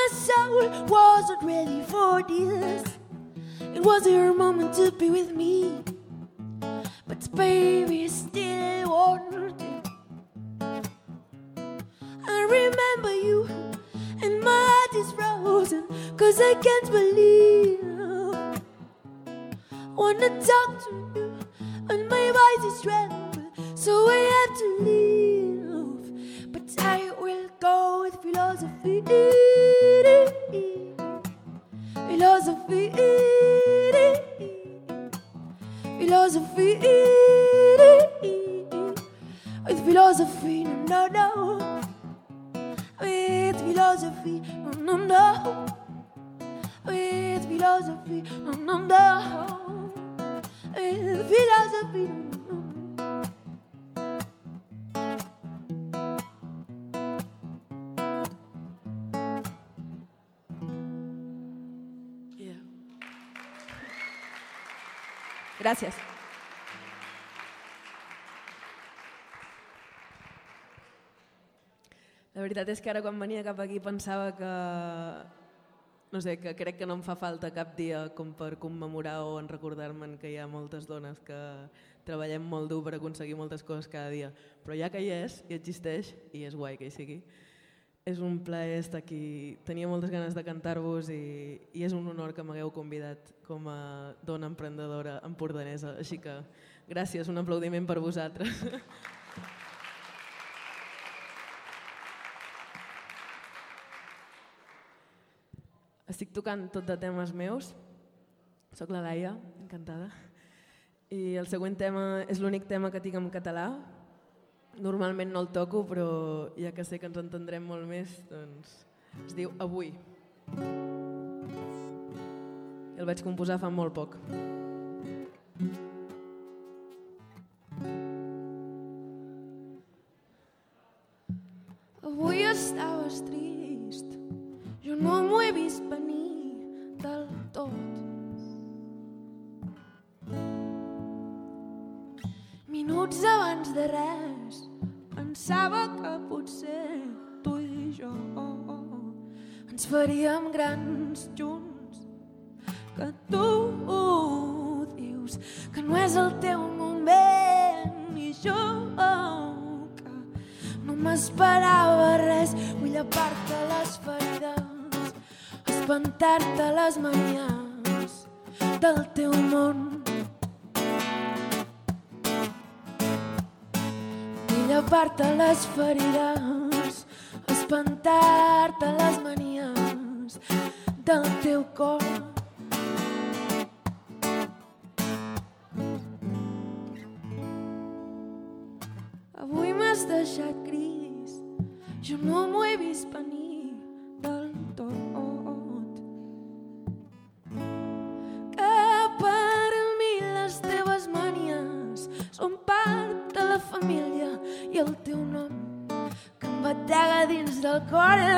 My soul wasn't ready for this. It was your moment to be with me. But baby still wanted I remember you and my heart is frozen Cause I can't believe Wanna talk to you and my voice is trembling So I have to leave But I will go with philosophy philosophy philosophy with philosophy no no no. With philosophy no no no. With philosophy no no no. With philosophy no, no. Gracias. La veritat és que ara quan venia cap aquí pensava que... No sé, que crec que no em fa falta cap dia com per commemorar o en recordar-me'n que hi ha moltes dones que treballem molt dur per aconseguir moltes coses cada dia. Però ja que hi és, i existeix, i és guai que hi sigui, és un plaer estar aquí. Tenia moltes ganes de cantar-vos i, i és un honor que m'hagueu convidat com a dona emprendedora empordanesa. Així que gràcies, un aplaudiment per vosaltres. *laughs* Estic tocant tot de temes meus. Soc la Laia, encantada. I el següent tema és l'únic tema que tinc en català. Normalment no el toco, però ja que sé que ens entendrem molt més, doncs es diu Avui. El vaig composar fa molt poc. Avui estaves trist, jo no m'ho he vist venir del tot. Minuts abans de res, ens faríem grans junts, que tu dius que no és el teu moment. I jo que no m'esperava res, vull llepar-te les ferides, espantar-te les manies del teu món. Vull llepar-te les ferides, espantar-te les manies del teu cor. Avui m'has deixat gris, jo no m'ho he vist venir del tot. Que per mi les teves manies són part de la família i el teu nom que em batega dins del cor.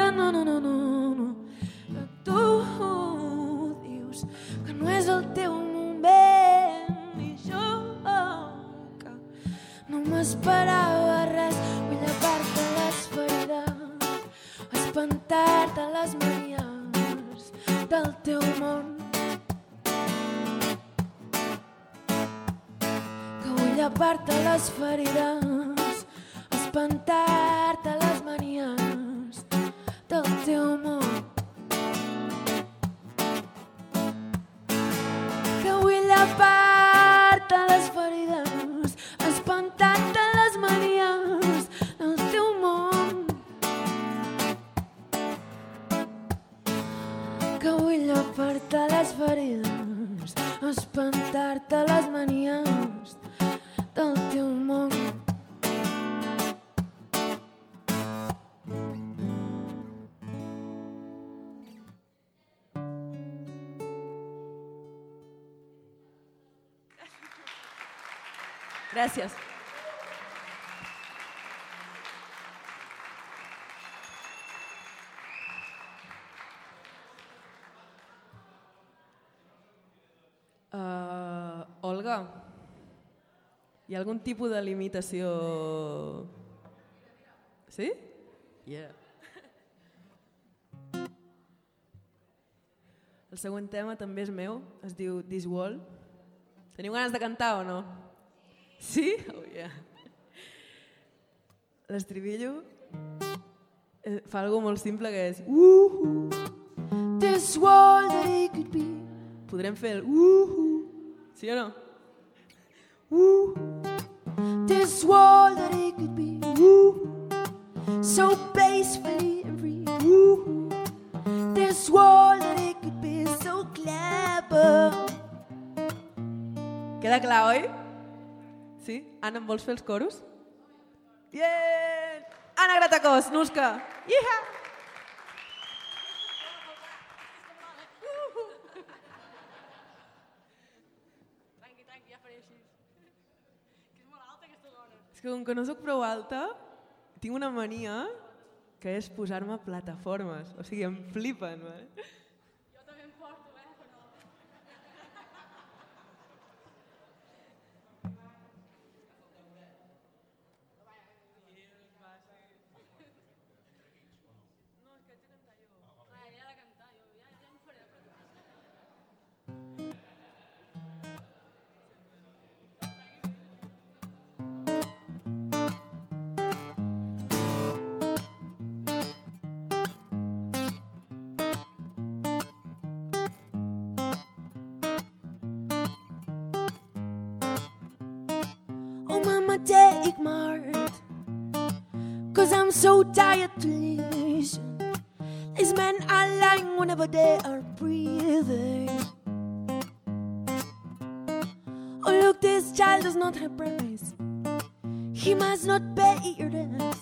Gràcies. Uh, Olga, hi ha algun tipus de limitació... Sí? Yeah. El següent tema també és meu, es diu This Wall. Teniu ganes de cantar o no? Sí? Oh, yeah. L'estribillo eh, fa algo molt simple que és uh -huh. This wall that it could be. Podrem fer el uh -huh. Sí o no? Woo. This wall that it could be. Woo. So basefully and free. Woo. This wall that it could be so clever. Queda clar, oi? Sí? Anna, em vols fer els coros? Yeah! Anna Gratacós, Nusca! Iha! Tranqui, tranqui, ja faré així. Que és molt alta aquesta dona. És que com que no sóc prou alta, tinc una mania que és posar-me plataformes. O sigui, em flipen. Eh? So tired to listen. These men are lying whenever they are breathing. Oh, look, this child does not have brains. He must not bear this. Oh,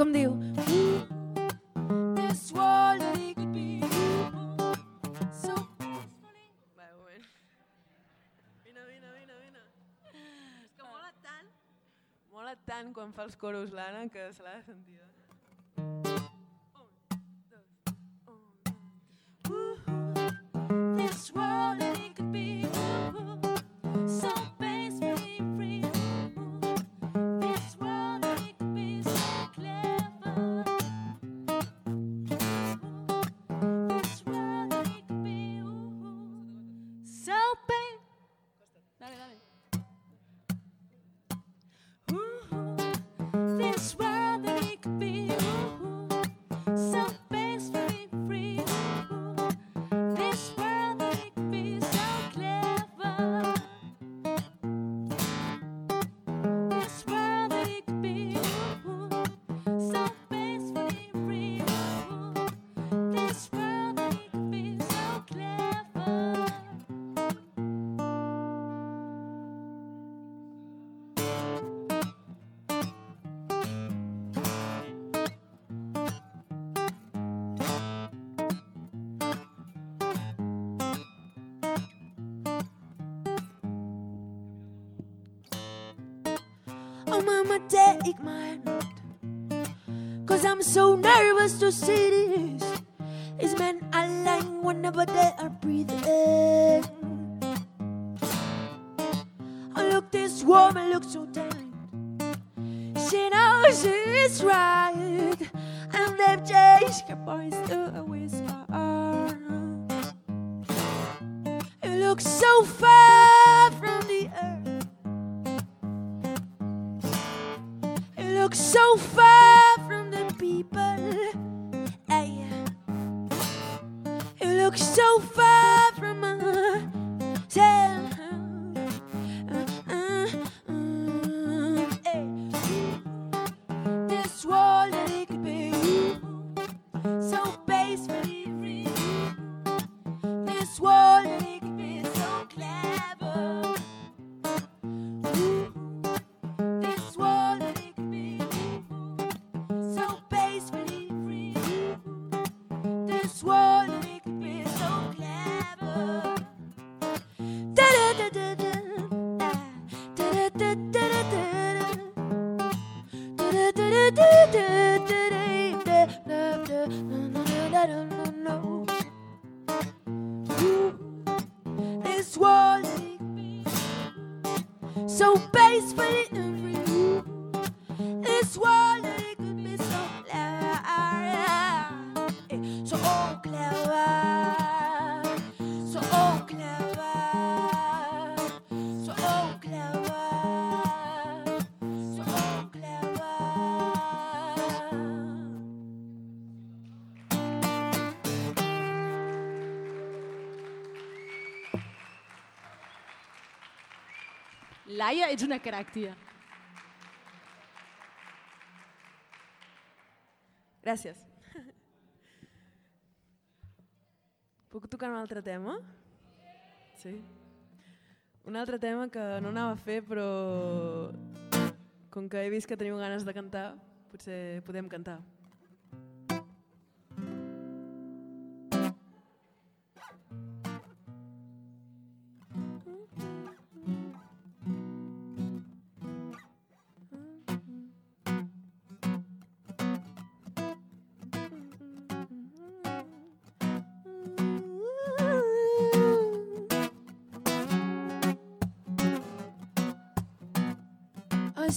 com diu This world be so mola tant, mola tant quan fa els coros l'Anna que se l'ha de sentir. eh? Take my hand. Cause I'm so nervous to see this. These men are lying whenever they are breathing. Oh, look, this woman looks so tired. She knows it's right. And they've changed her voice to a whisper. Laia, ets una crac, tia. Gràcies. Puc tocar un altre tema? Sí? Un altre tema que no anava a fer, però com que he vist que teniu ganes de cantar, potser podem cantar.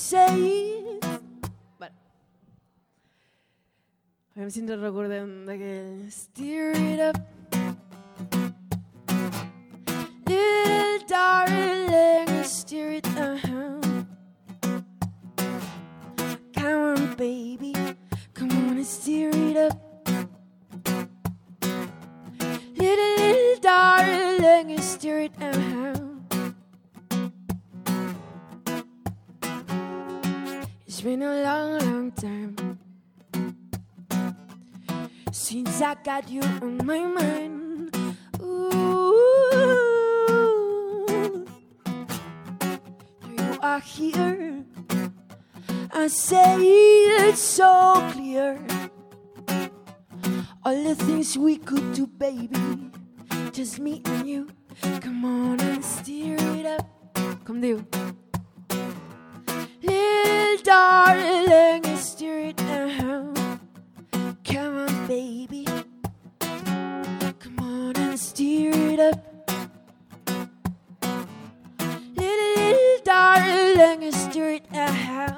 Say Vale. veure si ens recordem d'aquell Steer it up. Little darling, steer it down Come on, baby Come on and steer it up. Little, little darling, steer it down been a long, long time since I got you on my mind. Ooh, you are here. I say it so clear. All the things we could do, baby, just me and you. Come on and steer it up. Come do. Darling, steer it down. Come on, baby. Come on and steer it up. Little, little darling, steer it out.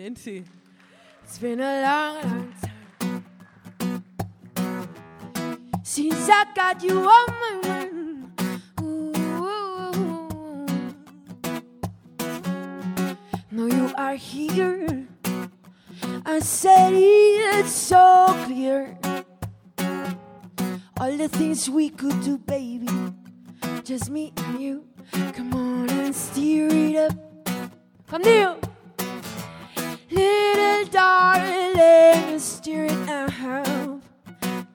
Silenci. It's been a long, long time since I got you on my mind. Ooh, no, you are here. I said it's so clear. All the things we could do, baby, just me and you. Come on and steer it up. Come Neil. Steer it out.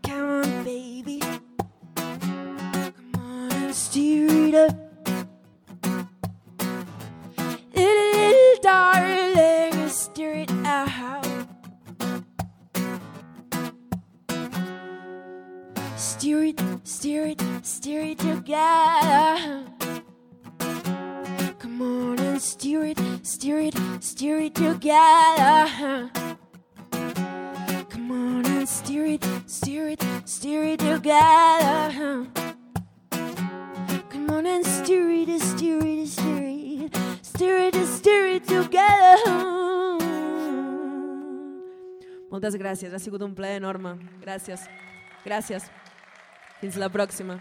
Come on, baby. Come on and steer it up. Little, little darling, steer it out. Steer it, steer it, steer it together. Come on and steer it, steer it, steer it together. And steer it, steer it, steer it together. Come on and steer it, steer it, steer it, steer it, steer it together. Moltes gràcies, ha sigut un plaer enorme. Gràcies. Gràcies. Fins la pròxima.